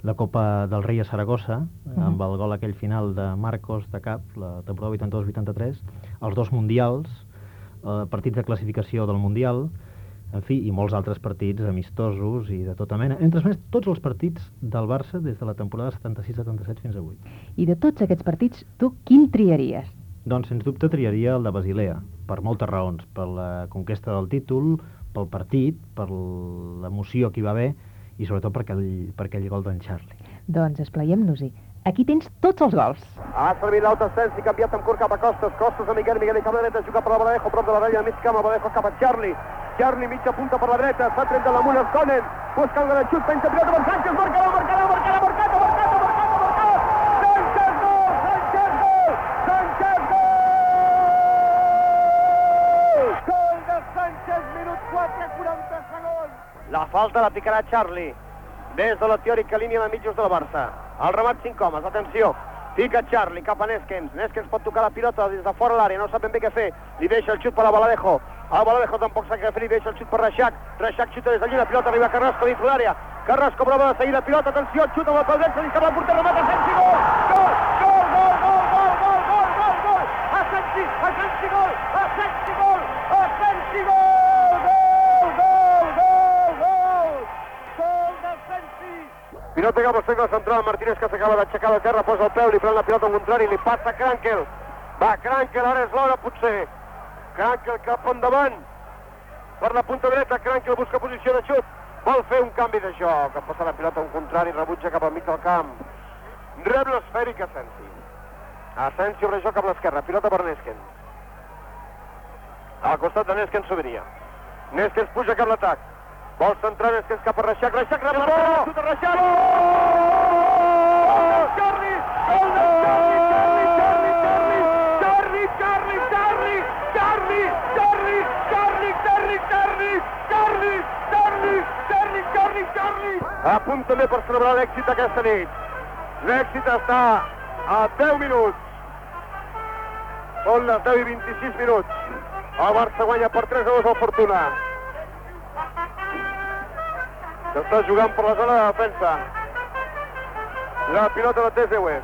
la Copa del Rei a Saragossa, Mhm. amb el gol aquell final de Marcos de cap, la temporada 82-83, els dos Mundials, eh, partits de classificació del Mundial, en fi, i molts altres partits amistosos i de tota mena. Entre més, tots els partits del Barça des de la temporada 76-77 fins avui. I de tots aquests partits, tu quin triaries? Doncs, sens dubte, triaria el de Basilea, per moltes raons. Per la conquesta del títol, pel partit, per l'emoció que hi va haver i sobretot per aquell, per aquell gol d'en Charlie. Doncs esplaiem-nos-hi. Aquí tens tots els gols. Ha servit l'autosens i canviat amb curt cap a Costes. Costes a Miquel, Miquel i cap a la dreta, juga per la Baladejo, prop de la ratlla mig camp, el Baladejo cap a Charlie. Charlie mitja punta per la dreta, s'ha tret de l'amunt Stonen, busca el gran xut, penja pilota per Sánchez, marcarà, marcarà, falta la picarà Charlie, des de la teòrica línia de mitjos del Barça. El remat 5 homes, atenció. Fica Charlie cap a Neskens. Neskens pot tocar la pilota des de fora l'àrea, no sap ben bé què fer. Li deixa el xut per a Baladejo. El Baladejo tampoc sap què fer, li deixa el xut per Reixac. Reixac xuta des de lluny, la pilota arriba a Carrasco dins l'àrea. Carrasco prova de seguir la pilota, atenció, xut amb el pel dret, se li escapa el porter, remata Sensi, gol! Gol! Gol! Gol! Gol! Gol! Gol! Gol! Gol! Gol! A! A gol! A Sensi, gol! A Sensi, gol! Gol! Gol! Gol! Gol! Gol de Sensi! Pilota cap al cercle central, Martínez que s'acaba d'aixecar de terra, posa el peu, li pren la pilota al contrari, li passa Crankel. Va, Crankel, ara és l'hora potser. Crankel cap endavant. Per la punta dreta, Crankel busca posició de xut. Vol fer un canvi de joc, que passa la pilota a un contrari, rebutja cap al mig del camp. Rep l'esfèric Asensi. Asensi obre joc cap a l'esquerra, pilota per Neskens. Al costat de Neskens Sobiria. Neskens puja cap l'atac. Vol centrar des que és cap a Reixac. Reixac, Reixac, Reixac, Reixac! Reixac, Carli! Carli! Carli, Carli, Carli! Carli, Carli, Carli! Carli, Carli, Carli, A punt també per celebrar l'èxit d'aquesta nit. L'èxit està a 10 minuts. Són les 10 i 26 minuts. El Barça guanya per 3 a 2 al Fortuna. S'està jugant per la zona de defensa. La pilota la té Zeue.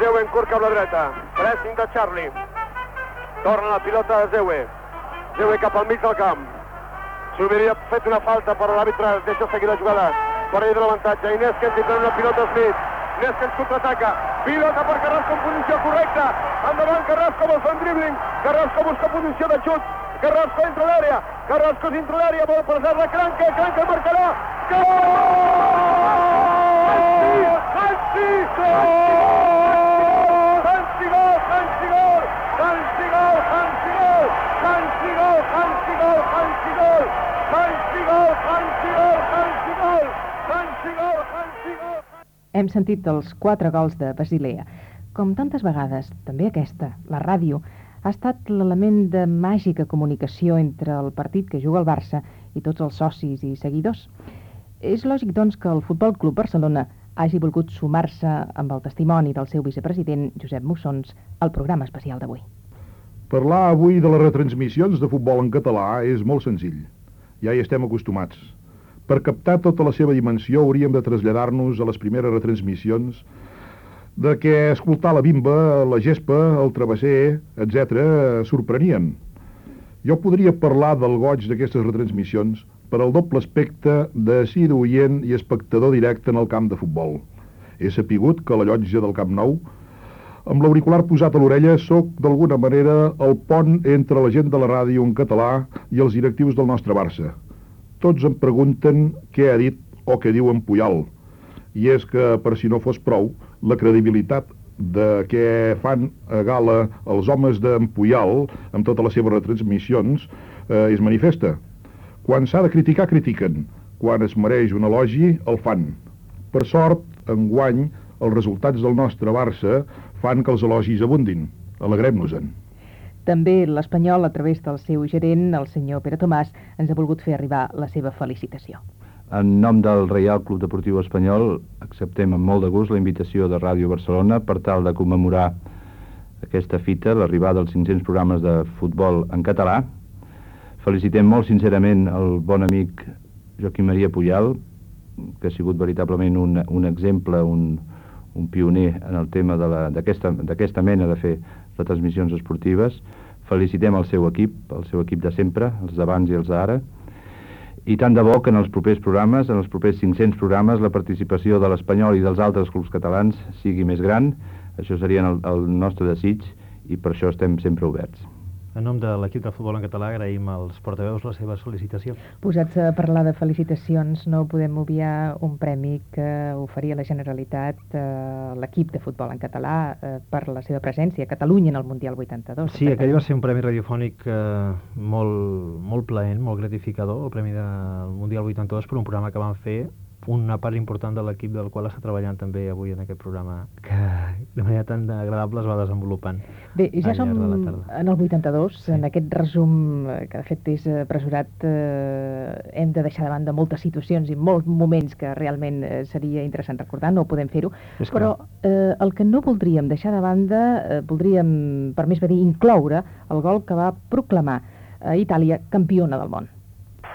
Zeue en curt cap a la dreta. Pressing de Charlie. Torna la pilota de Zeue. Zeue cap al mig del camp. S'hauria fet una falta, però l'àrbitre deixa seguir la jugada. Per ell de l'avantatge. I Neskens li pren una pilota a Smith. Neskens contraataca. Pilota per Carrasco en posició correcta. Endavant Carrasco vol fer un dribbling. Carrasco busca posició de xut. Carrasco entra a l'àrea. Carrasco dintre l'àrea. Vol passar de Cranque. Cranque marcarà. Gol! Hansi! Hansi gol! Hansi gol! Hansi gol! Hansi gol! Hansi gol! Hansi gol! Hansi gol! Hansi gol! Hansi gol! Hansi gol! Hansi gol! Hansi gol! Hem sentit els quatre gols de Basilea. Com tantes vegades, també aquesta, la ràdio, ha estat l'element de màgica comunicació entre el partit que juga el Barça i tots els socis i seguidors. És lògic, doncs, que el Futbol Club Barcelona hagi volgut sumar-se amb el testimoni del seu vicepresident, Josep Mussons, al programa especial d'avui. Parlar avui de les retransmissions de futbol en català és molt senzill. Ja hi estem acostumats. Per captar tota la seva dimensió hauríem de traslladar-nos a les primeres retransmissions de què escoltar la bimba, la gespa, el travesser, etc. sorprenien. Jo podria parlar del goig d'aquestes retransmissions per al doble aspecte de sido oient i espectador directe en el camp de futbol. He sapigut que la llotja del Camp Nou, amb l'auricular posat a l'orella, sóc d'alguna manera el pont entre la gent de la ràdio en català i els directius del nostre Barça. Tots em pregunten què ha dit o què diu en Puyal. I és que, per si no fos prou, la credibilitat de què fan a gala els homes d'en Puyal amb totes les seves retransmissions eh, és manifesta. Quan s'ha de criticar, critiquen. Quan es mereix un elogi, el fan. Per sort, enguany, els resultats del nostre Barça fan que els elogis abundin. Alegrem-nos-en. També l'Espanyol, a través del seu gerent, el senyor Pere Tomàs, ens ha volgut fer arribar la seva felicitació. En nom del Reial Club Deportiu Espanyol, acceptem amb molt de gust la invitació de Ràdio Barcelona per tal de commemorar aquesta fita, l'arribada dels 500 programes de futbol en català, Felicitem molt sincerament el bon amic Joaquim Maria Pujal, que ha sigut veritablement un, un exemple, un, un pioner en el tema d'aquesta mena de fer retransmissions esportives. Felicitem el seu equip, el seu equip de sempre, els d'abans i els d'ara, i tant de bo que en els propers programes, en els propers 500 programes, la participació de l'Espanyol i dels altres clubs catalans sigui més gran. Això seria el, el nostre desig i per això estem sempre oberts. En nom de l'equip de futbol en català agraïm als portaveus la seva sol·licitació. Posats a parlar de felicitacions, no podem obviar un premi que oferia la Generalitat eh, l'equip de futbol en català eh, per la seva presència a Catalunya en el Mundial 82. Sí, aquell va ser un premi radiofònic eh, molt, molt plaent, molt gratificador, el premi del Mundial 82 per un programa que vam fer una part important de l'equip del qual està treballant també avui en aquest programa, que de manera tan agradable es va desenvolupant. Bé, ja som en el 82, sí. en aquest resum, eh, que de fet és apresurat, eh, hem de deixar de banda moltes situacions i molts moments que realment eh, seria interessant recordar, no podem fer-ho, però eh, el que no voldríem deixar de banda, eh, voldríem, per més bé dir, incloure el gol que va proclamar a Itàlia campiona del món.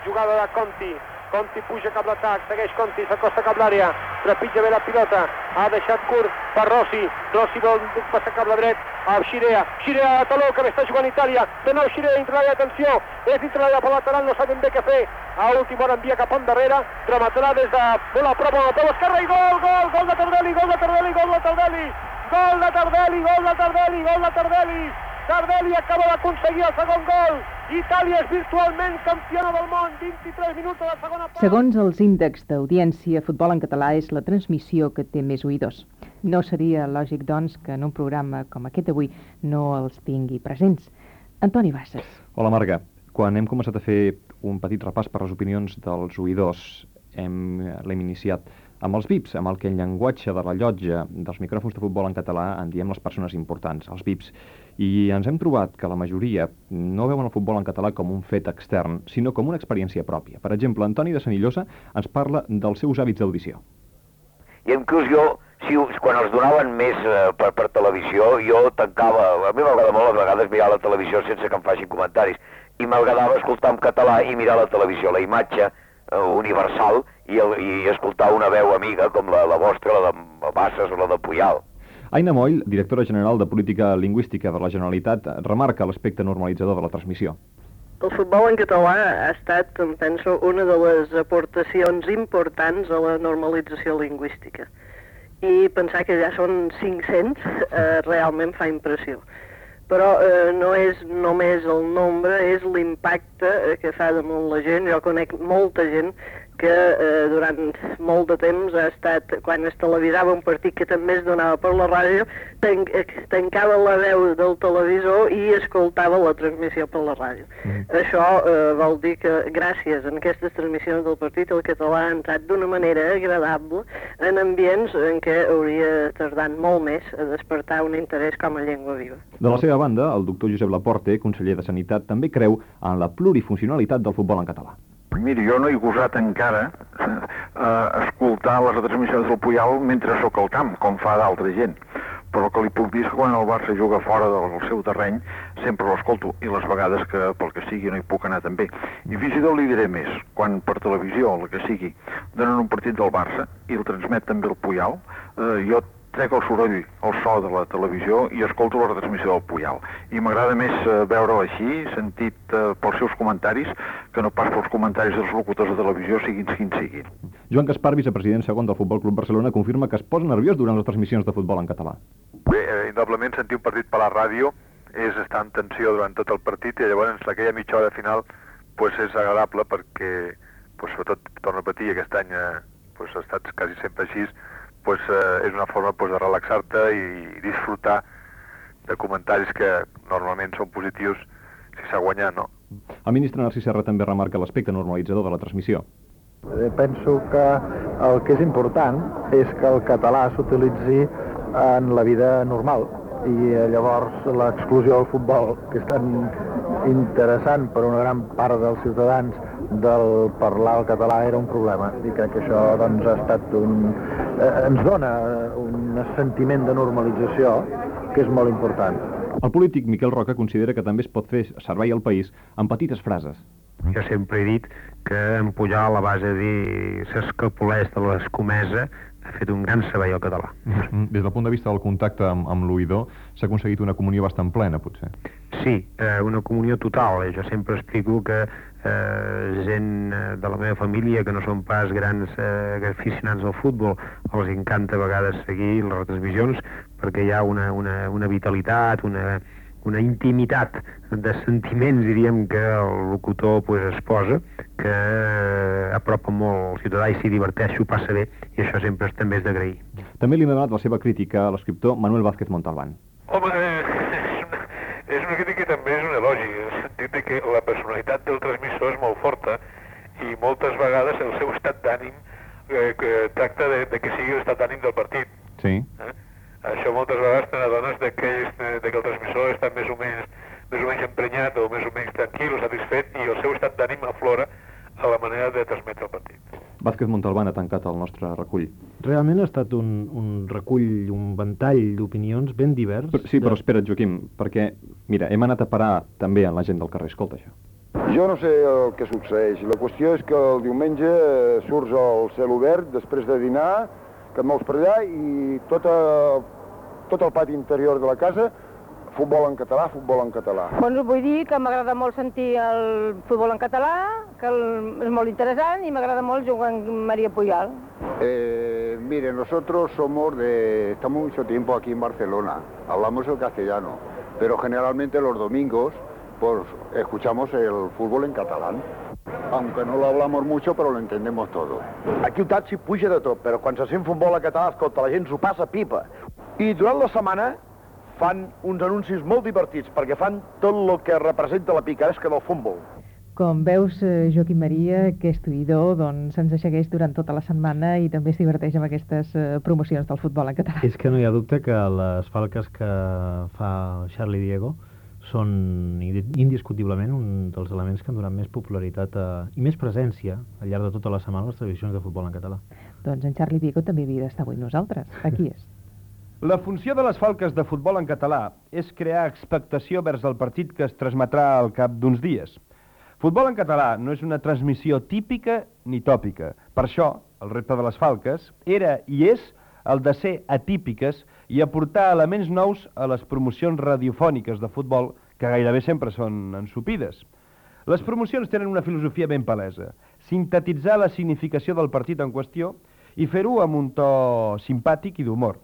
Jugada de Conti, Conti puja cap l'atac, segueix Conti, s'acosta cap l'àrea, trepitja bé la pilota, ha deixat curt per Rossi, Rossi vol passar cap la dret, a Xirea, Xirea a Taló, que està jugant Itàlia, de nou Xirea dintre l'àrea, atenció, és dintre l'àrea per lateral, no saben bé què fer, a última hora envia cap endarrere, rematarà des de molt a prop, a peu esquerra i gol, gol, gol de Tardelli, gol de Tardelli, gol de Tardelli, gol de Tardelli, gol de Tardelli, gol de Tardelli, Tardelli acaba d'aconseguir el segon gol. Itàlia és virtualment campiona del món. 23 minuts de la segona part. Segons els índexs d'audiència, Futbol en català és la transmissió que té més oïdors. No seria lògic, doncs, que en un programa com aquest avui no els tingui presents. Antoni Bassas. Hola, Marga. Quan hem començat a fer un petit repàs per les opinions dels oïdors, hem, l'hem iniciat amb els VIPs, amb el que en llenguatge de la llotja dels micròfons de futbol en català en diem les persones importants, els VIPs i ens hem trobat que la majoria no veuen el futbol en català com un fet extern, sinó com una experiència pròpia. Per exemple, Antoni de Senillosa ens parla dels seus hàbits d'audició. I inclús jo, si, quan els donaven més eh, per, per televisió, jo tancava... A mi m'agrada molt a vegades mirar la televisió sense que em facin comentaris. I m'agradava escoltar en català i mirar la televisió, la imatge eh, universal, i, el, i escoltar una veu amiga com la, la vostra, la de Bassas o la de Puyal. Aina Moll, directora general de Política Lingüística de la Generalitat, remarca l'aspecte normalitzador de la transmissió. El futbol en català ha estat, em penso, una de les aportacions importants a la normalització lingüística. I pensar que ja són 500 eh, realment fa impressió. Però eh, no és només el nombre, és l'impacte eh, que fa damunt la gent. Jo conec molta gent que eh, durant molt de temps ha estat, quan es televisava un partit que també es donava per la ràdio, tan, eh, tancava la veu del televisor i escoltava la transmissió per la ràdio. Mm. Això eh, vol dir que gràcies a aquestes transmissions del partit el català ha entrat d'una manera agradable en ambients en què hauria tardat molt més a despertar un interès com a llengua viva. De la seva banda, el doctor Josep Laporte, conseller de Sanitat, també creu en la plurifuncionalitat del futbol en català. Miri, jo no he gosat encara eh, escoltar les retransmissions del Puyal mentre sóc al camp, com fa d'altra gent. Però el que li puc dir és que quan el Barça juga fora del seu terreny sempre l'escolto i les vegades que pel que sigui no hi puc anar també. I fins i tot li diré més, quan per televisió, el que sigui, donen un partit del Barça i el transmet també el Puyal, eh, jo trec el soroll, el so de la televisió i escolto la retransmissió del Puyal. I m'agrada més eh, veure'l així, sentit eh, pels seus comentaris, que no pas pels comentaris dels locutors de televisió, siguin quins siguin. Joan Gaspar, vicepresident segon del Futbol Club Barcelona, confirma que es posa nerviós durant les transmissions de futbol en català. Bé, eh, indoblement sentir un partit per la ràdio és estar en tensió durant tot el partit i llavors aquella mitja hora final pues, és agradable perquè, pues, sobretot, torno a repetir, aquest any eh, pues, ha estat quasi sempre així, pues, eh, és una forma pues, de relaxar-te i disfrutar de comentaris que normalment són positius si s'ha guanyat, no? El ministre Narcís Serra també remarca l'aspecte normalitzador de la transmissió. Eh, penso que el que és important és que el català s'utilitzi en la vida normal i eh, llavors l'exclusió del futbol, que és tan interessant per una gran part dels ciutadans del parlar el català era un problema i crec que això doncs, ha estat un... Eh, ens dona un sentiment de normalització que és molt important. El polític Miquel Roca considera que també es pot fer servei al país amb petites frases. Jo sempre he dit que Pujol, a la base de dir s'escapoleix de l'escomesa, ha fet un gran servei al català. Des del punt de vista del contacte amb, amb l'oïdor, s'ha aconseguit una comunió bastant plena, potser. Sí, eh, una comunió total. Jo sempre explico que eh, gent eh, de la meva família que no són pas grans eh, aficionats al futbol, els encanta a vegades seguir les retransmissions perquè hi ha una, una, una vitalitat, una, una intimitat de sentiments, diríem, que el locutor pues, es posa, que eh, apropa molt el ciutadà i s'hi diverteix, s'ho passa bé, i això sempre és, també és d'agrair. També li ha donat la seva crítica a l'escriptor Manuel Vázquez Montalbán. Home, eh, és, una, és una crítica que també és un elogi, en el sentit que la personalitat del transmissor és molt forta i moltes vegades el seu estat d'ànim eh, que tracta de, de que sigui l'estat d'ànim del partit. Sí. Eh? Això moltes vegades te n'adones de, que, de que el transmissor està més o menys, més o menys emprenyat o més o menys tranquil o satisfet i el seu estat d'ànim aflora a la manera de transmetre el partit. Vázquez Montalbán ha tancat el nostre recull. Realment ha estat un, un recull, un ventall d'opinions ben divers. Però, sí, de... però espera't, Joaquim, perquè, mira, hem anat a parar també a la gent del carrer. Escolta això. Jo no sé el que succeeix. La qüestió és que el diumenge eh, surts al cel obert després de dinar, que mous per allà i tota, tot el pati interior de la casa futbol en català, futbol en català. Bueno, vull dir que m'agrada molt sentir el futbol en català, que el, és molt interessant i m'agrada molt jugar amb María Puyal. Eh, mire, nosotros somos de... Estamos mucho tiempo aquí en Barcelona, hablamos el castellano, pero generalmente los domingos pues escuchamos el fútbol en catalán. Aunque no lo hablamos mucho, pero lo entendemos todo. A ciutat s'hi puja de tot, però quan se sent futbol a català, escolta, la gent s'ho passa pipa. I durant la setmana fan uns anuncis molt divertits, perquè fan tot el que representa la picaresca del futbol. Com veus, eh, Joaquim Maria, aquest oïdor doncs, ens segueix durant tota la setmana i també es diverteix amb aquestes eh, promocions del futbol en català. És que no hi ha dubte que les falques que fa Charlie Diego són indiscutiblement un dels elements que han donat més popularitat a, i més presència al llarg de tota la setmana a les televisions de futbol en català. Doncs en Charlie Diego també havia d'estar avui nosaltres. Aquí és. [LAUGHS] La funció de les falques de futbol en català és crear expectació vers el partit que es transmetrà al cap d'uns dies. Futbol en català no és una transmissió típica ni tòpica. Per això, el repte de les falques era i és el de ser atípiques i aportar elements nous a les promocions radiofòniques de futbol que gairebé sempre són ensupides. Les promocions tenen una filosofia ben palesa, sintetitzar la significació del partit en qüestió i fer-ho amb un to simpàtic i d'humor.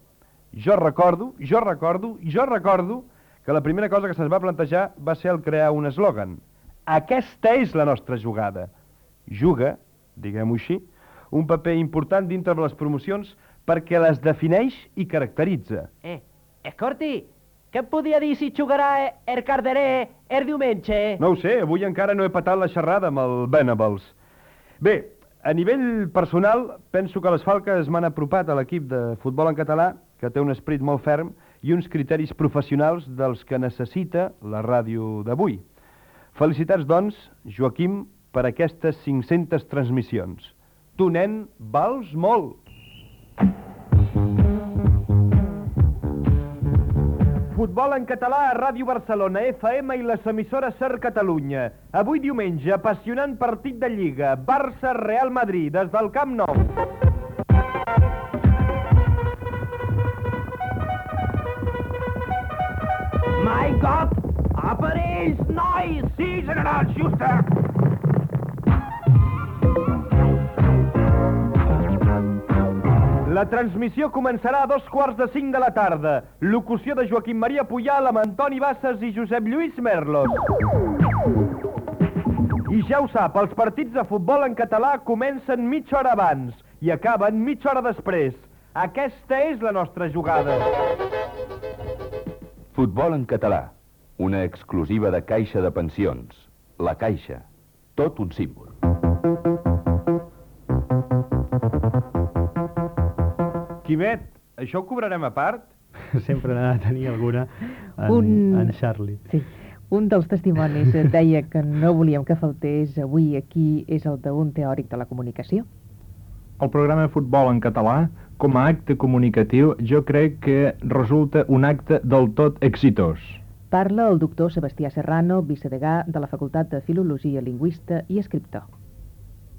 Jo recordo, jo recordo, jo recordo que la primera cosa que se'ns va plantejar va ser el crear un eslògan. Aquesta és la nostra jugada. Juga diguem-ho així, un paper important dintre de les promocions perquè les defineix i caracteritza. Eh, escorti, què podia dir si jugarà el Carderé el diumenge? No ho sé, avui encara no he patat la xerrada amb el Venables. Bé, a nivell personal, penso que les Falques m'han apropat a l'equip de futbol en català, que té un esperit molt ferm i uns criteris professionals dels que necessita la ràdio d'avui. Felicitats, doncs, Joaquim, per aquestes 500 transmissions. Tu, nen, vals molt. Futbol en català a Ràdio Barcelona, FM i les emissores Ser Catalunya. Avui diumenge, apassionant partit de Lliga, Barça-Real Madrid, des del Camp Nou. My God! Aparells, nois! Sí, general Schuster! La transmissió començarà a dos quarts de cinc de la tarda. Locució de Joaquim Maria Puyal amb Antoni Bassas i Josep Lluís Merlos. I ja ho sap, els partits de futbol en català comencen mitja hora abans i acaben mitja hora després. Aquesta és la nostra jugada. Futbol en català. Una exclusiva de Caixa de Pensions. La Caixa. Tot un símbol. Quimet, això ho cobrarem a part? [LAUGHS] Sempre n'ha de tenir alguna en, Un- en Charlie. Sí. Un dels testimonis [LAUGHS] deia que no volíem que faltés avui aquí és el d'un teòric de la comunicació. El programa de futbol en català, com a acte comunicatiu, jo crec que resulta un acte del tot exitós. Parla el doctor Sebastià Serrano, vicedegà de la Facultat de Filologia Lingüista i escriptor.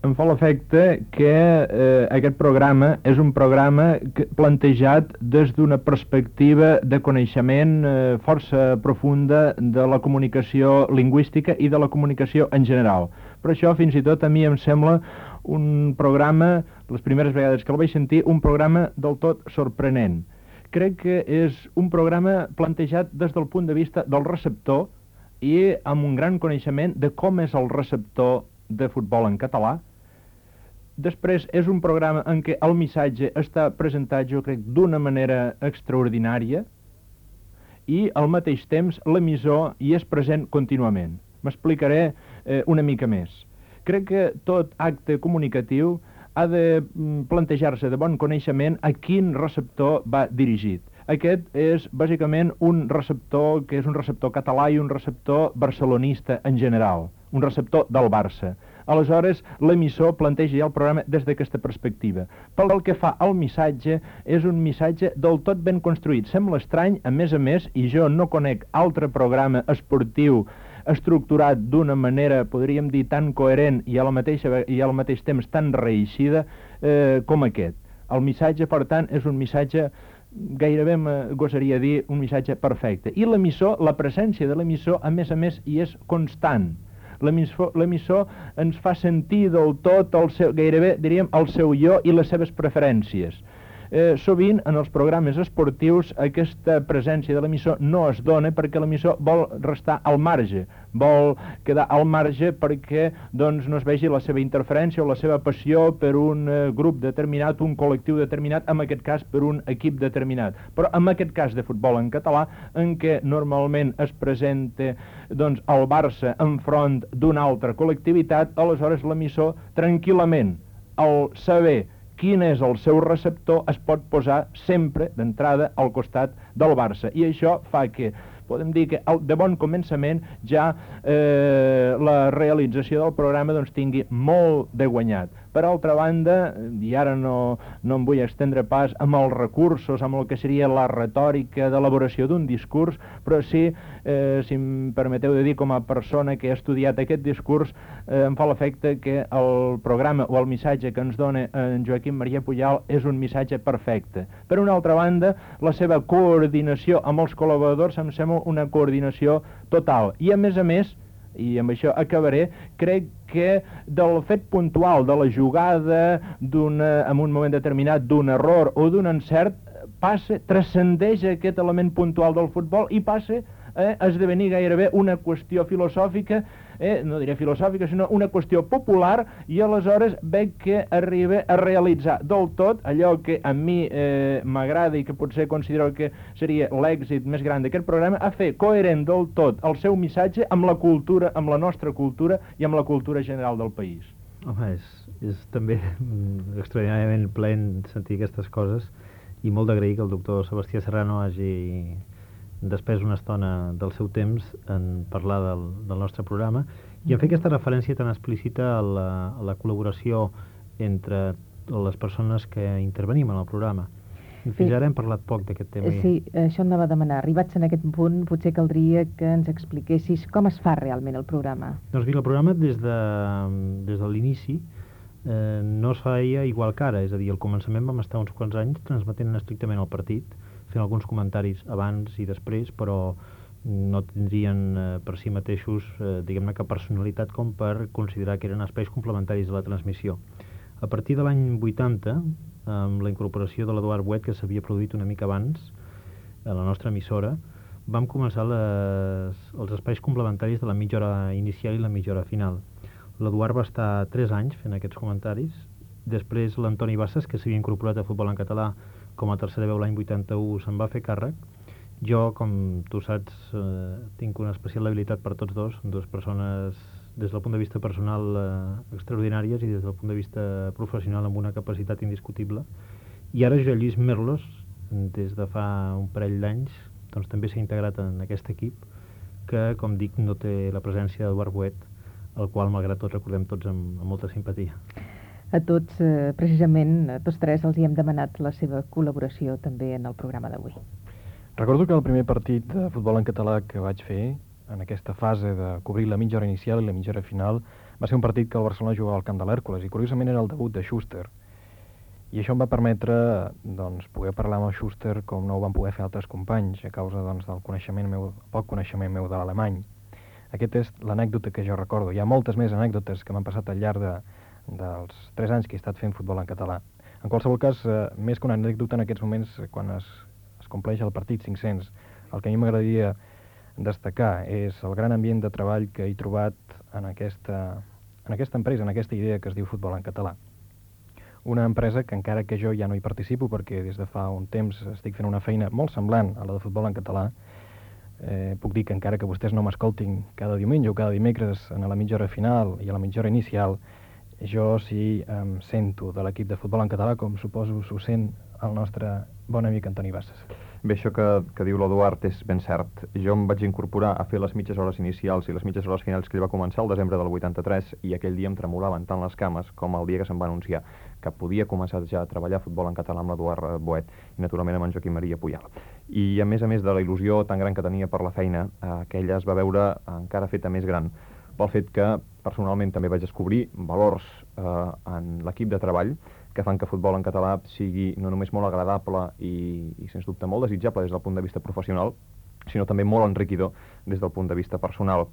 Em fa l'efecte que eh, aquest programa és un programa que, plantejat des d'una perspectiva de coneixement eh, força profunda de la comunicació lingüística i de la comunicació en general. Per això, fins i tot, a mi em sembla un programa, les primeres vegades que el vaig sentir, un programa del tot sorprenent. Crec que és un programa plantejat des del punt de vista del receptor i amb un gran coneixement de com és el receptor de futbol en català, Després és un programa en què el missatge està presentat, jo crec, d'una manera extraordinària i al mateix temps l'emissor hi és present contínuament. M'explicaré eh, una mica més. Crec que tot acte comunicatiu ha de mm, plantejar-se de bon coneixement a quin receptor va dirigit. Aquest és bàsicament un receptor que és un receptor català i un receptor barcelonista en general, un receptor del Barça. Aleshores, l'emissor planteja ja el programa des d'aquesta perspectiva. Pel que fa al missatge, és un missatge del tot ben construït. Sembla estrany, a més a més, i jo no conec altre programa esportiu estructurat d'una manera, podríem dir, tan coherent i, a la mateixa, i al mateix temps tan reeixida eh, com aquest. El missatge, per tant, és un missatge gairebé me gosaria dir un missatge perfecte. I l'emissor, la presència de l'emissor, a més a més, hi és constant. L'emissor ens fa sentir del tot el seu, gairebé diríem el seu jo i les seves preferències. Eh, sovint en els programes esportius aquesta presència de l'emissor no es dona perquè l'emissor vol restar al marge, vol quedar al marge perquè doncs, no es vegi la seva interferència o la seva passió per un eh, grup determinat, un col·lectiu determinat, en aquest cas per un equip determinat. Però en aquest cas de futbol en català, en què normalment es presenta doncs, el Barça enfront d'una altra col·lectivitat, aleshores l'emissor tranquil·lament, al saber quin és el seu receptor, es pot posar sempre d'entrada al costat del Barça. I això fa que podem dir que de bon començament ja eh, la realització del programa doncs, tingui molt de guanyat. Per altra banda, i ara no, no em vull estendre pas amb els recursos, amb el que seria la retòrica d'elaboració d'un discurs, però sí, eh, si em permeteu de dir, com a persona que ha estudiat aquest discurs, eh, em fa l'efecte que el programa o el missatge que ens dona en Joaquim Maria Pujal és un missatge perfecte. Per una altra banda, la seva coordinació amb els col·laboradors em sembla una coordinació total. I a més a més, i amb això acabaré, crec que del fet puntual de la jugada d'una, en un moment determinat d'un error o d'un encert, passa, transcendeix aquest element puntual del futbol i passa a esdevenir gairebé una qüestió filosòfica eh, no diré filosòfica, sinó una qüestió popular, i aleshores veig que arriba a realitzar del tot allò que a mi eh, m'agrada i que potser considero que seria l'èxit més gran d'aquest programa, a fer coherent del tot el seu missatge amb la cultura, amb la nostra cultura i amb la cultura general del país. Home, és, és també extraordinàriament plen sentir aquestes coses i molt d'agrair que el doctor Sebastià Serrano hagi despès una estona del seu temps en parlar del, del nostre programa i en fer aquesta referència tan explícita a la, a la col·laboració entre les persones que intervenim en el programa. Fins Sí. ara hem parlat poc d'aquest tema. Eh, Sí, això anava a demanar. Arribats en aquest punt, potser caldria que ens expliquessis com es fa realment el programa. Doncs mira, el programa des de, des de l'inici eh, no es feia igual que ara, és a dir, al començament vam estar uns quants anys transmetent estrictament el partit, fent alguns comentaris abans i després, però no tindrien eh, per si mateixos, eh, diguem-ne, cap personalitat com per considerar que eren espais complementaris de la transmissió. A partir de l'any 80, amb la incorporació de l'Eduard Buet, que s'havia produït una mica abans, a la nostra emissora, vam començar les, els espais complementaris de la mitja hora inicial i la mitja hora final. L'Eduard va estar 3 anys fent aquests comentaris, després l'Antoni Bassas, que s'havia incorporat a Futbol en Català com a tercera veu l'any 81, se'n va fer càrrec. Jo, com tu saps, eh, tinc una especial habilitat per tots dos, dues persones des del punt de vista personal eh, extraordinàries i des del punt de vista professional amb una capacitat indiscutible. I ara Joan Lluís Merlos, des de fa un parell d'anys, doncs també s'ha integrat en aquest equip que, com dic, no té la presència d'Eduard Buet, el qual, malgrat tot, recordem tots amb, amb molta simpatia. A tots, eh, precisament, a tots tres els hi hem demanat la seva col·laboració també en el programa d'avui. Recordo que el primer partit de futbol en català que vaig fer, en aquesta fase de cobrir la mitja hora inicial i la mitja hora final, va ser un partit que el Barcelona jugava al camp de l'Hèrcules, i curiosament era el debut de Schuster. I això em va permetre doncs, poder parlar amb el Schuster com no ho van poder fer altres companys, a causa doncs, del coneixement meu, poc coneixement meu de l'alemany. Aquest és l'anècdota que jo recordo. Hi ha moltes més anècdotes que m'han passat al llarg de, dels 3 anys que he estat fent futbol en català. En qualsevol cas, eh, més que una anècdota en aquests moments, quan es, es compleix el partit 500, el que a mi m'agradaria destacar és el gran ambient de treball que he trobat en aquesta, en aquesta empresa, en aquesta idea que es diu Futbol en Català. Una empresa que encara que jo ja no hi participo perquè des de fa un temps estic fent una feina molt semblant a la de Futbol en Català, eh, puc dir que encara que vostès no m'escoltin cada diumenge o cada dimecres a la mitja hora final i a la mitja hora inicial, jo sí em sento de l'equip de futbol en català com suposo s'ho sent el nostre bon amic Antoni Bassas. Bé, això que, que diu l'Eduard és ben cert. Jo em vaig incorporar a fer les mitges hores inicials i les mitges hores finals que ell va començar el desembre del 83 i aquell dia em tremolaven tant les cames com el dia que se'm va anunciar que podia començar ja a treballar futbol en català amb l'Eduard Boet i naturalment amb en Joaquim Maria Puyal. I a més a més de la il·lusió tan gran que tenia per la feina, eh, aquella es va veure encara feta més gran pel fet que personalment també vaig descobrir valors eh, en l'equip de treball que fan que futbol en català sigui no només molt agradable i, i sens dubte molt desitjable des del punt de vista professional, sinó també molt enriquidor des del punt de vista personal.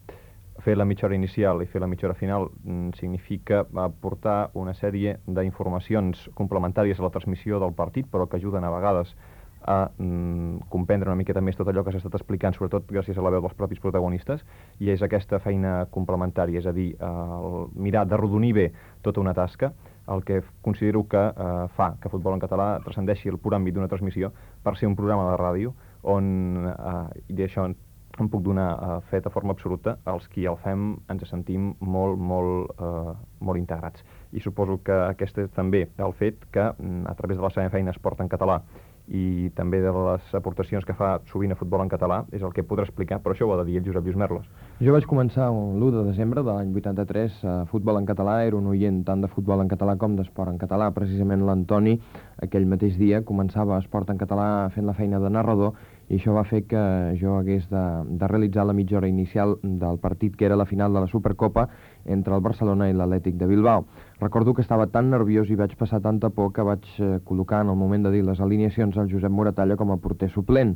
Fer la mitja hora inicial i fer la mitja hora final mm, significa aportar una sèrie d'informacions complementàries a la transmissió del partit, però que ajuden a vegades a mm, comprendre una miqueta més tot allò que s'ha estat explicant, sobretot gràcies a la veu dels propis protagonistes, i és aquesta feina complementària, és a dir, el mirar d'arrodonir bé tota una tasca, el que considero que eh, fa que Futbol en Català transcendeixi el pur àmbit d'una transmissió per ser un programa de ràdio on, eh, i d'això em puc donar eh, fet a forma absoluta, els qui el fem ens sentim molt, molt, eh, molt integrats. I suposo que aquest és també el fet que mm, a través de la seva feina es porta en català i també de les aportacions que fa sovint a futbol en català és el que podrà explicar, però això ho ha de dir el Josep Lluís Merlos. Jo vaig començar l'1 de desembre de l'any 83 a futbol en català, era un oient tant de futbol en català com d'esport en català. Precisament l'Antoni, aquell mateix dia, començava esport en català fent la feina de narrador i això va fer que jo hagués de, de realitzar la mitja hora inicial del partit que era la final de la Supercopa entre el Barcelona i l'Atlètic de Bilbao. Recordo que estava tan nerviós i vaig passar tanta por que vaig eh, col·locar en el moment de dir les alineacions al Josep Moratalla com a porter suplent.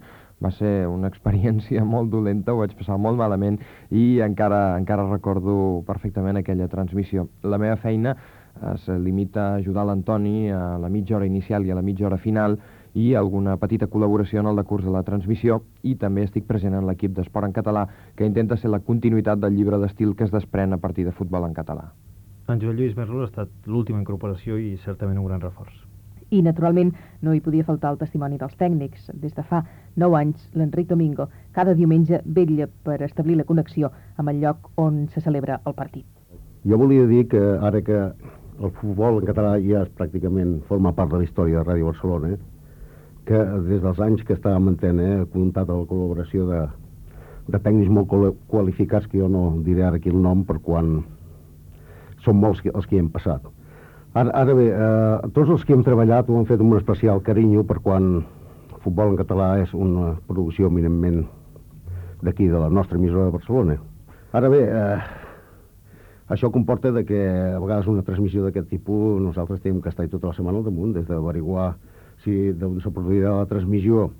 Va ser una [LAUGHS] experiència molt dolenta, ho vaig passar molt malament i encara, encara recordo perfectament aquella transmissió. La meva feina es limita a ajudar l'Antoni a la mitja hora inicial i a la mitja hora final i alguna petita col·laboració en el decurs de la transmissió i també estic present en l'equip d'esport en català que intenta ser la continuïtat del llibre d'estil que es desprèn a partir de futbol en català. En Joan Lluís Merlo ha estat l'última incorporació i certament un gran reforç. I, naturalment, no hi podia faltar el testimoni dels tècnics. Des de fa 9 anys, l'Enric Domingo cada diumenge vetlla per establir la connexió amb el lloc on se celebra el partit. Jo volia dir que ara que el futbol en català ja és pràcticament forma part de la història de Ràdio Barcelona, que des dels anys que està en antena eh, ha comptat la col·laboració de, de tècnics molt qualificats, que jo no diré ara aquí el nom per quan són molts els que hi hem passat. Ara, ara bé, eh, tots els que hem treballat ho han fet amb un especial carinyo per quan el futbol en català és una producció eminentment d'aquí, de la nostra emissora de Barcelona. Ara bé, eh, això comporta de que a vegades una transmissió d'aquest tipus nosaltres tenim que estar tota la setmana al damunt, des d'averiguar si d'on se produirà la transmissió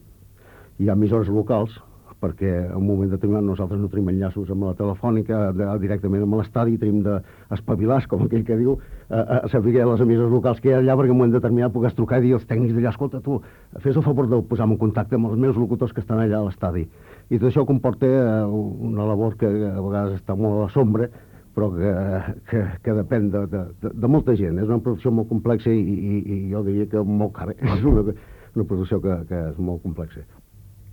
hi ha emissores locals, perquè en un moment determinat nosaltres no tenim enllaços amb la telefònica de, directament amb l'estadi, tenim d'espavilar, com aquell que diu, a, a saber les emissores locals que hi ha allà, perquè en un moment determinat pugues trucar i dir als tècnics d'allà, escolta, tu, fes el favor de posar-me en contacte amb els meus locutors que estan allà a l'estadi. I tot això comporta eh, una labor que a vegades està molt a la sombra, però que, que, que depèn de, de, de molta gent. És una producció molt complexa i, i, i jo diria que molt cara. [LAUGHS] És una, una producció que, que és molt complexa.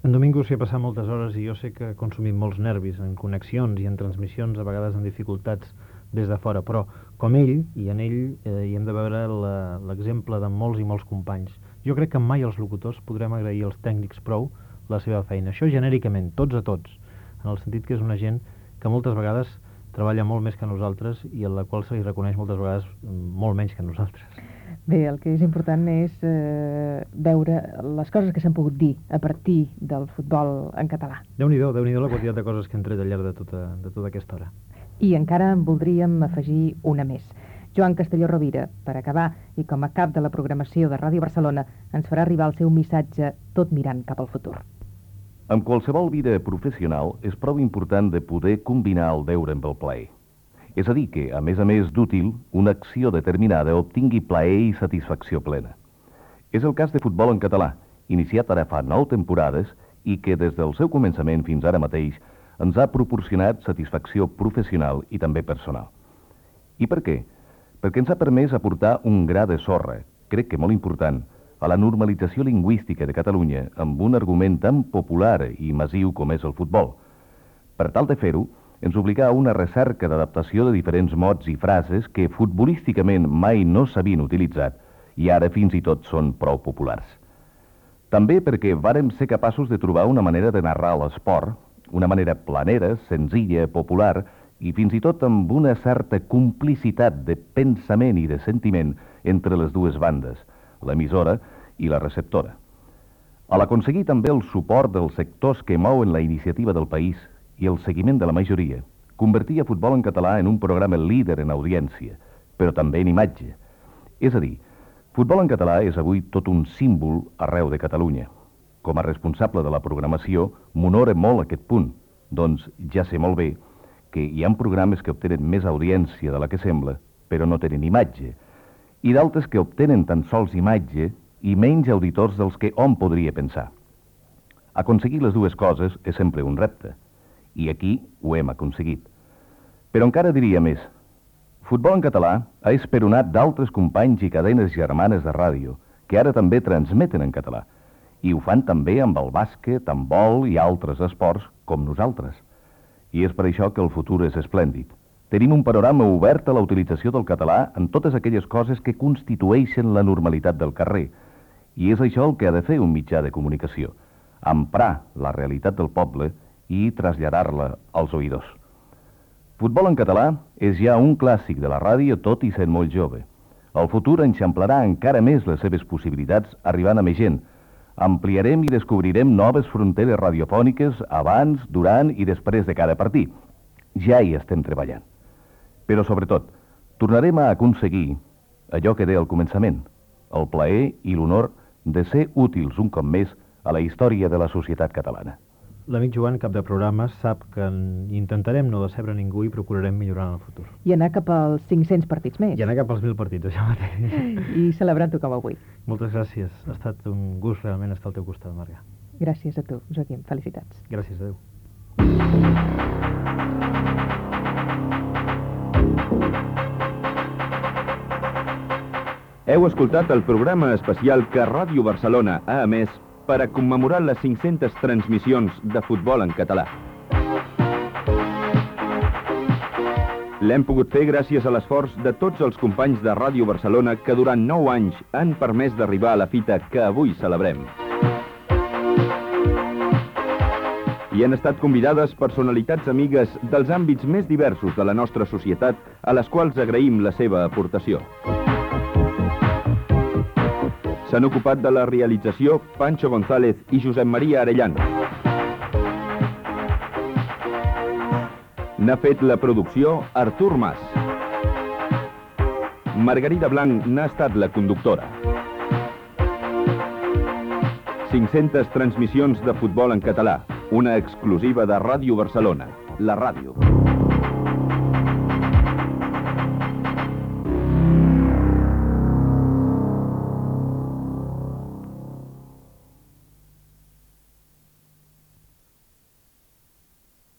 En Domingo s'hi ha passat moltes hores i jo sé que ha consumit molts nervis en connexions i en transmissions, a vegades en dificultats des de fora, però com ell, i en ell eh, hi hem de veure l'exemple de molts i molts companys. Jo crec que mai els locutors podrem agrair als tècnics prou la seva feina. Això genèricament, tots a tots, en el sentit que és una gent que moltes vegades treballa molt més que nosaltres i en la qual se li reconeix moltes vegades molt menys que nosaltres. Bé, el que és important és eh, veure les coses que s'han pogut dir a partir del futbol en català. Déu-n'hi-do, déu nhi déu la quantitat de coses que han tret al llarg de tota, de tota aquesta hora. I encara en voldríem afegir una més. Joan Castelló Rovira, per acabar, i com a cap de la programació de Ràdio Barcelona, ens farà arribar el seu missatge tot mirant cap al futur. En qualsevol vida professional és prou important de poder combinar el deure amb el plaer. És a dir, que, a més a més d'útil, una acció determinada obtingui plaer i satisfacció plena. És el cas de futbol en català, iniciat ara fa nou temporades i que des del seu començament fins ara mateix ens ha proporcionat satisfacció professional i també personal. I per què? Perquè ens ha permès aportar un gra de sorra, crec que molt important, a la normalització lingüística de Catalunya amb un argument tan popular i massiu com és el futbol. Per tal de fer-ho, ens obliga a una recerca d'adaptació de diferents mots i frases que futbolísticament mai no s'havien utilitzat i ara fins i tot són prou populars. També perquè vàrem ser capaços de trobar una manera de narrar l'esport, una manera planera, senzilla, popular i fins i tot amb una certa complicitat de pensament i de sentiment entre les dues bandes – l'emissora i la receptora. A l'aconseguir també el suport dels sectors que mouen la iniciativa del país i el seguiment de la majoria, convertia Futbol en català en un programa líder en audiència, però també en imatge. És a dir, Futbol en català és avui tot un símbol arreu de Catalunya. Com a responsable de la programació, m'honora molt aquest punt, doncs ja sé molt bé que hi ha programes que obtenen més audiència de la que sembla, però no tenen imatge, i d'altres que obtenen tan sols imatge i menys auditors dels que hom podria pensar. Aconseguir les dues coses és sempre un repte, i aquí ho hem aconseguit. Però encara diria més. Futbol en català ha esperonat d'altres companys i cadenes germanes de ràdio, que ara també transmeten en català, i ho fan també amb el bàsquet, amb vol i altres esports com nosaltres. I és per això que el futur és esplèndid. Tenim un panorama obert a la utilització del català en totes aquelles coses que constitueixen la normalitat del carrer. I és això el que ha de fer un mitjà de comunicació, emprar la realitat del poble i traslladar-la als oïdors. Futbol en català és ja un clàssic de la ràdio tot i sent molt jove. El futur enxamplarà encara més les seves possibilitats arribant a més gent. Ampliarem i descobrirem noves fronteres radiofòniques abans, durant i després de cada partit. Ja hi estem treballant. Però, sobretot, tornarem a aconseguir allò que deia al començament, el plaer i l'honor de ser útils un cop més a la història de la societat catalana. L'amic Joan, cap de programa, sap que en- intentarem no decebre ningú i procurarem millorar en el futur. I anar cap als 500 partits més. I anar cap als 1.000 partits, això mateix. I celebrant-ho com avui. Moltes gràcies. Ha estat un gust realment estar al teu costat, Marga. Gràcies a tu, Joaquim. Felicitats. Gràcies, adeu. Heu escoltat el programa especial que Ràdio Barcelona ha emès per a commemorar les 500 transmissions de futbol en català. L'hem pogut fer gràcies a l'esforç de tots els companys de Ràdio Barcelona que durant 9 anys han permès d'arribar a la fita que avui celebrem. Hi han estat convidades personalitats amigues dels àmbits més diversos de la nostra societat, a les quals agraïm la seva aportació. S'han ocupat de la realització Pancho González i Josep Maria Arellano. N'ha fet la producció Artur Mas. Margarida Blanc n'ha estat la conductora. 500 transmissions de futbol en català, una exclusiva de Ràdio Barcelona, la ràdio.